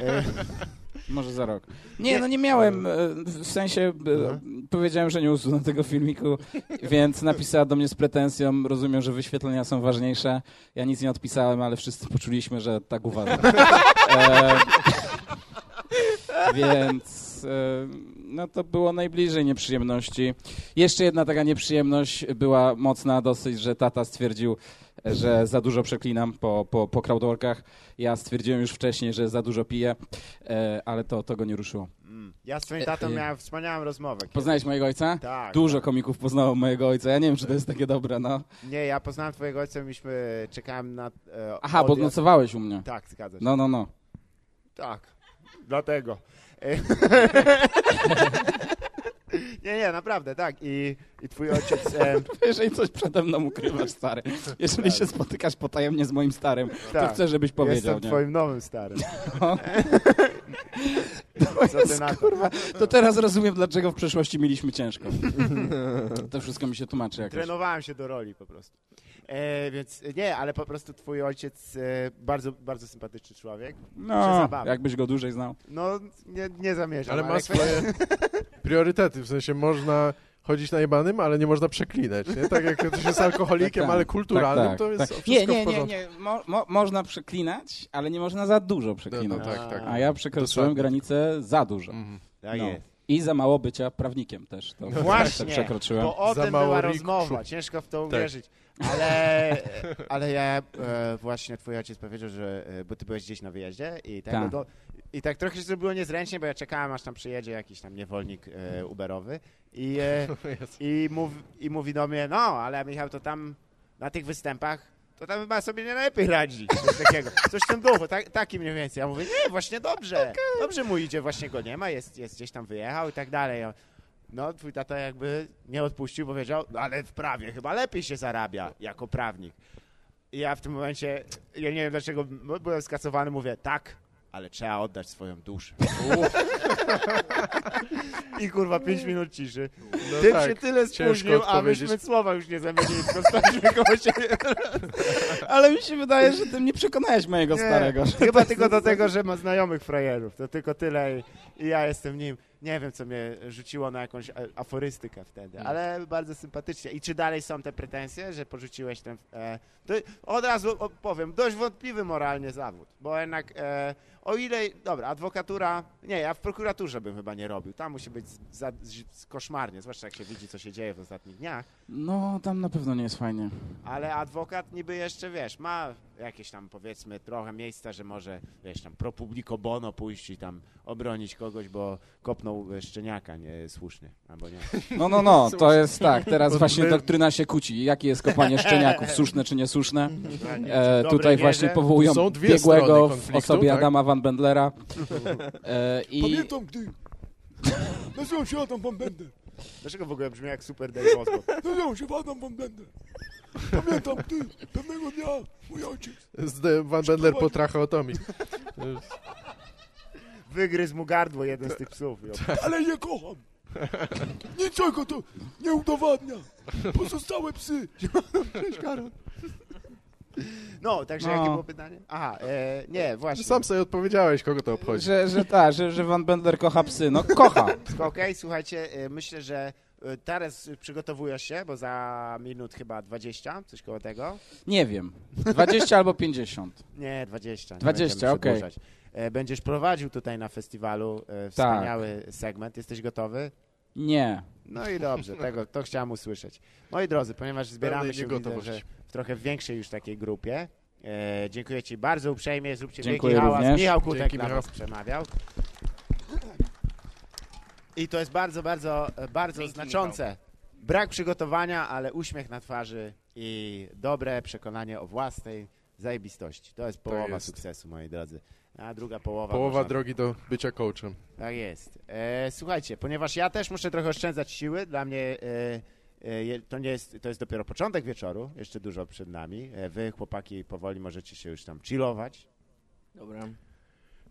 Może za rok. Nie, no nie miałem, e, w sensie e, powiedziałem, że nie usunę tego filmiku, więc napisała do mnie z pretensją, rozumiem, że wyświetlenia są ważniejsze. Ja nic nie odpisałem, ale wszyscy poczuliśmy, że tak uważam. E, więc e, no to było najbliżej nieprzyjemności. Jeszcze jedna taka nieprzyjemność była mocna dosyć, że tata stwierdził, że za dużo przeklinam po, po, po crowdworkach. Ja stwierdziłem już wcześniej, że za dużo piję, e, ale to, to go nie ruszyło. mm. Ja z twoim tatą E, e. miałem wspaniałą rozmowę. Poznałeś mojego ojca? Tak. Dużo tak. komików poznało mojego ojca. Ja nie wiem, czy to jest takie dobre, no. Nie, ja poznałem twojego ojca, myśmy czekałem na e, Aha, bo odjazd. nocowałeś u mnie. Tak, zgadza się. No, no, no. Tak, dlatego. Nie, nie, naprawdę, tak. I, i twój ojciec... E, Jeżeli coś przede mną ukrywasz, stary. Jeżeli się spotykasz potajemnie z moim starym, to tak, chcę, żebyś powiedział, Jestem nie? twoim nowym starym. No. Co ty na to? Kurwa, to teraz rozumiem, dlaczego w przeszłości mieliśmy ciężko. To wszystko mi się tłumaczy jakoś. Trenowałem się do roli po prostu. E, więc nie, ale po prostu twój ojciec e, bardzo, bardzo sympatyczny człowiek. No, jakbyś go dłużej znał. No, nie, nie zamierzam. Ale ma swoje priorytety, w sensie można chodzić najbanym, ale nie można przeklinać, nie? Tak jak ktoś jest alkoholikiem, Tak, tak. ale kulturalnym, Tak, tak, to jest tak. wszystko Nie, w nie, nie, porządku. nie. Mo, mo, można przeklinać, ale nie można za dużo przeklinać. No, no, tak, tak. A ja przekroczyłem granicę za dużo. Mhm. Tak No. jest. I za mało bycia prawnikiem też. To Właśnie, to przekroczyłem. Bo o Za tym mało była rikszu. rozmowa, ciężko w to Tak. uwierzyć. Ale, ale ja e, właśnie twój ojciec powiedział, że e, bo ty byłeś gdzieś na wyjeździe i tak, Tak. no, i tak trochę się zrobiło niezręcznie, bo ja czekałem aż tam przyjedzie jakiś tam niewolnik e, Uberowy i, e, i, mów, i mówi do mnie, no ale Michał to tam na tych występach to tam chyba sobie nie najlepiej radzi. Coś takiego. Coś w tym duchu, tak, taki mniej więcej. Ja mówię, nie, właśnie dobrze. Dobrze mu idzie, właśnie go nie ma, jest, jest gdzieś tam wyjechał i tak dalej. No, twój tata jakby nie odpuścił, powiedział, no ale w prawie chyba lepiej się zarabia jako prawnik. I ja w tym momencie, ja nie wiem dlaczego, byłem skasowany, mówię, tak, ale trzeba oddać swoją duszę. I kurwa, pięć minut ciszy. No Tym tak, się tyle spóźnił, a myśmy słowa już nie zamienili, tylko staliśmy koło siebie. Ale mi się wydaje, że tym nie przekonałeś mojego Nie, starego. Chyba tylko do tego, że ma znajomych frajerów. To tylko tyle i, i ja jestem nim. Nie wiem, co mnie rzuciło na jakąś aforystykę wtedy, Hmm. ale bardzo sympatycznie. I czy dalej są te pretensje, że porzuciłeś ten... E, to od razu powiem, dość wątpliwy moralnie zawód, bo jednak e, o ile... Dobra, adwokatura... Nie, ja w prokuraturze bym chyba nie robił. Tam musi być za, z, z koszmarnie, zwłaszcza jak się widzi, co się dzieje w ostatnich dniach. No, tam na pewno nie jest fajnie. Ale adwokat niby jeszcze, wiesz, ma jakieś tam powiedzmy trochę miejsca, że może, wiesz, tam pro publico bono pójść i tam obronić kogoś, bo kopnął szczeniaka nie słusznie, albo nie. No, no, no, to jest tak. Teraz właśnie doktryna się kłóci. Jakie jest kopanie szczeniaków, słuszne czy niesłuszne? E, tutaj właśnie powołują biegłego w osobie tak? Adama Van Bendlera. E, I Pamiętam, gdy... Nazywam się Adam Van Bender. Dlaczego w ogóle brzmi jak Super Dave Osborne? Nazywam się Adam Van Bender. Pamiętam, gdy pewnego dnia mój ojciec... Z de- Van Bendler po tracheotomii. Wygryzł mu gardło jeden z tych psów. jo. Ale je kocham. Niczego to nie udowadnia. Pozostałe psy. Cześć, Karol. No, także No. jakie było pytanie? Aha, e, nie, właśnie. Sam sobie odpowiedziałeś, kogo to obchodzi. że, że tak, że, że Van Bendler kocha psy. No, kocha. Okej, słuchajcie, e, myślę, że e, teraz przygotowujesz się, bo za minut chyba 20, coś koło tego. Nie wiem. 20 albo 50. Nie, 20. Nie 20, będziemy okej. przedłużać. E, Będziesz prowadził tutaj na festiwalu e, wspaniały segment. Jesteś gotowy? Nie. No i dobrze, tego, to chciałem usłyszeć. Moi drodzy, ponieważ zbieramy się widzę, że w trochę większej już takiej grupie, e, dziękuję Ci bardzo uprzejmie, zróbcie Dziękuję wielki hałas. również. Michał Kutek Dzięki, dla Michał. Was przemawiał. I to jest bardzo, bardzo, bardzo Dzięki, znaczące. Brak przygotowania, ale uśmiech na twarzy i dobre przekonanie o własnej zajebistości. To jest połowa jest. sukcesu, moi drodzy. A druga połowa... Połowa można- drogi do bycia coachem. Tak jest. E, słuchajcie, ponieważ ja też muszę trochę oszczędzać siły, dla mnie e, e, to nie jest, to jest dopiero początek wieczoru, jeszcze dużo przed nami. E, wy, chłopaki, powoli możecie się już tam chillować. Dobra.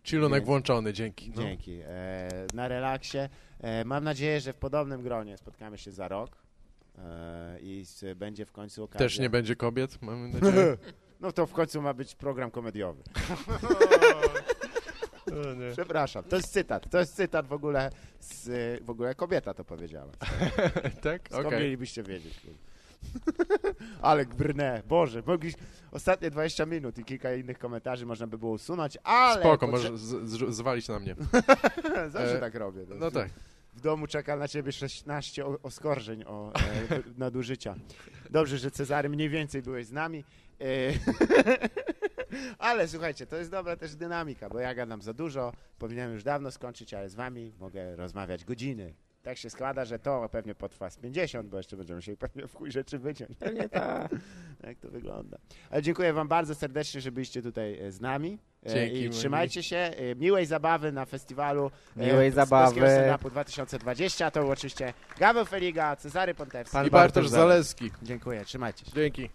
Chillunek Jest. włączony, dzięki. No. Dzięki. E, na relaksie. E, mam nadzieję, że w podobnym gronie spotkamy się za rok e, i s, będzie w końcu okazja. Też nie będzie kobiet, mamy nadzieję. No to w końcu ma być program komediowy. Nie. Przepraszam, to jest cytat. To jest cytat w ogóle z, w ogóle kobieta to powiedziała. tak? Skąd Okej. mielibyście wiedzieć? Ale brnę, Boże, mogli ostatnie 20 minut i kilka innych komentarzy można by było usunąć, ale... Spoko, potrze- możesz zwalić na mnie. Zawsze E, tak robię. No tak. W domu czeka na ciebie 16 o- oskarżeń o e, nadużycia. Dobrze, że Cezary mniej więcej byłeś z nami. E, ale słuchajcie, to jest dobra też dynamika, bo ja gadam za dużo, powinienem już dawno skończyć, ale z wami mogę rozmawiać godziny. Tak się składa, że to pewnie potrwa z 50, bo jeszcze będziemy się pewnie w chuj rzeczy wyciąć. Pewnie tak. Jak to wygląda. Ale dziękuję wam bardzo serdecznie, że byliście tutaj e, z nami. E, Dzięki, I trzymajcie się. E, Miłej zabawy na festiwalu Miłej z zabawy. Polskiego Stand-Upu 2020. To był oczywiście Gaweł Feliga, Cezary Pontewski. Pan I Bartosz Bartosz Zaleski. Dziękuję, trzymajcie się. Dzięki.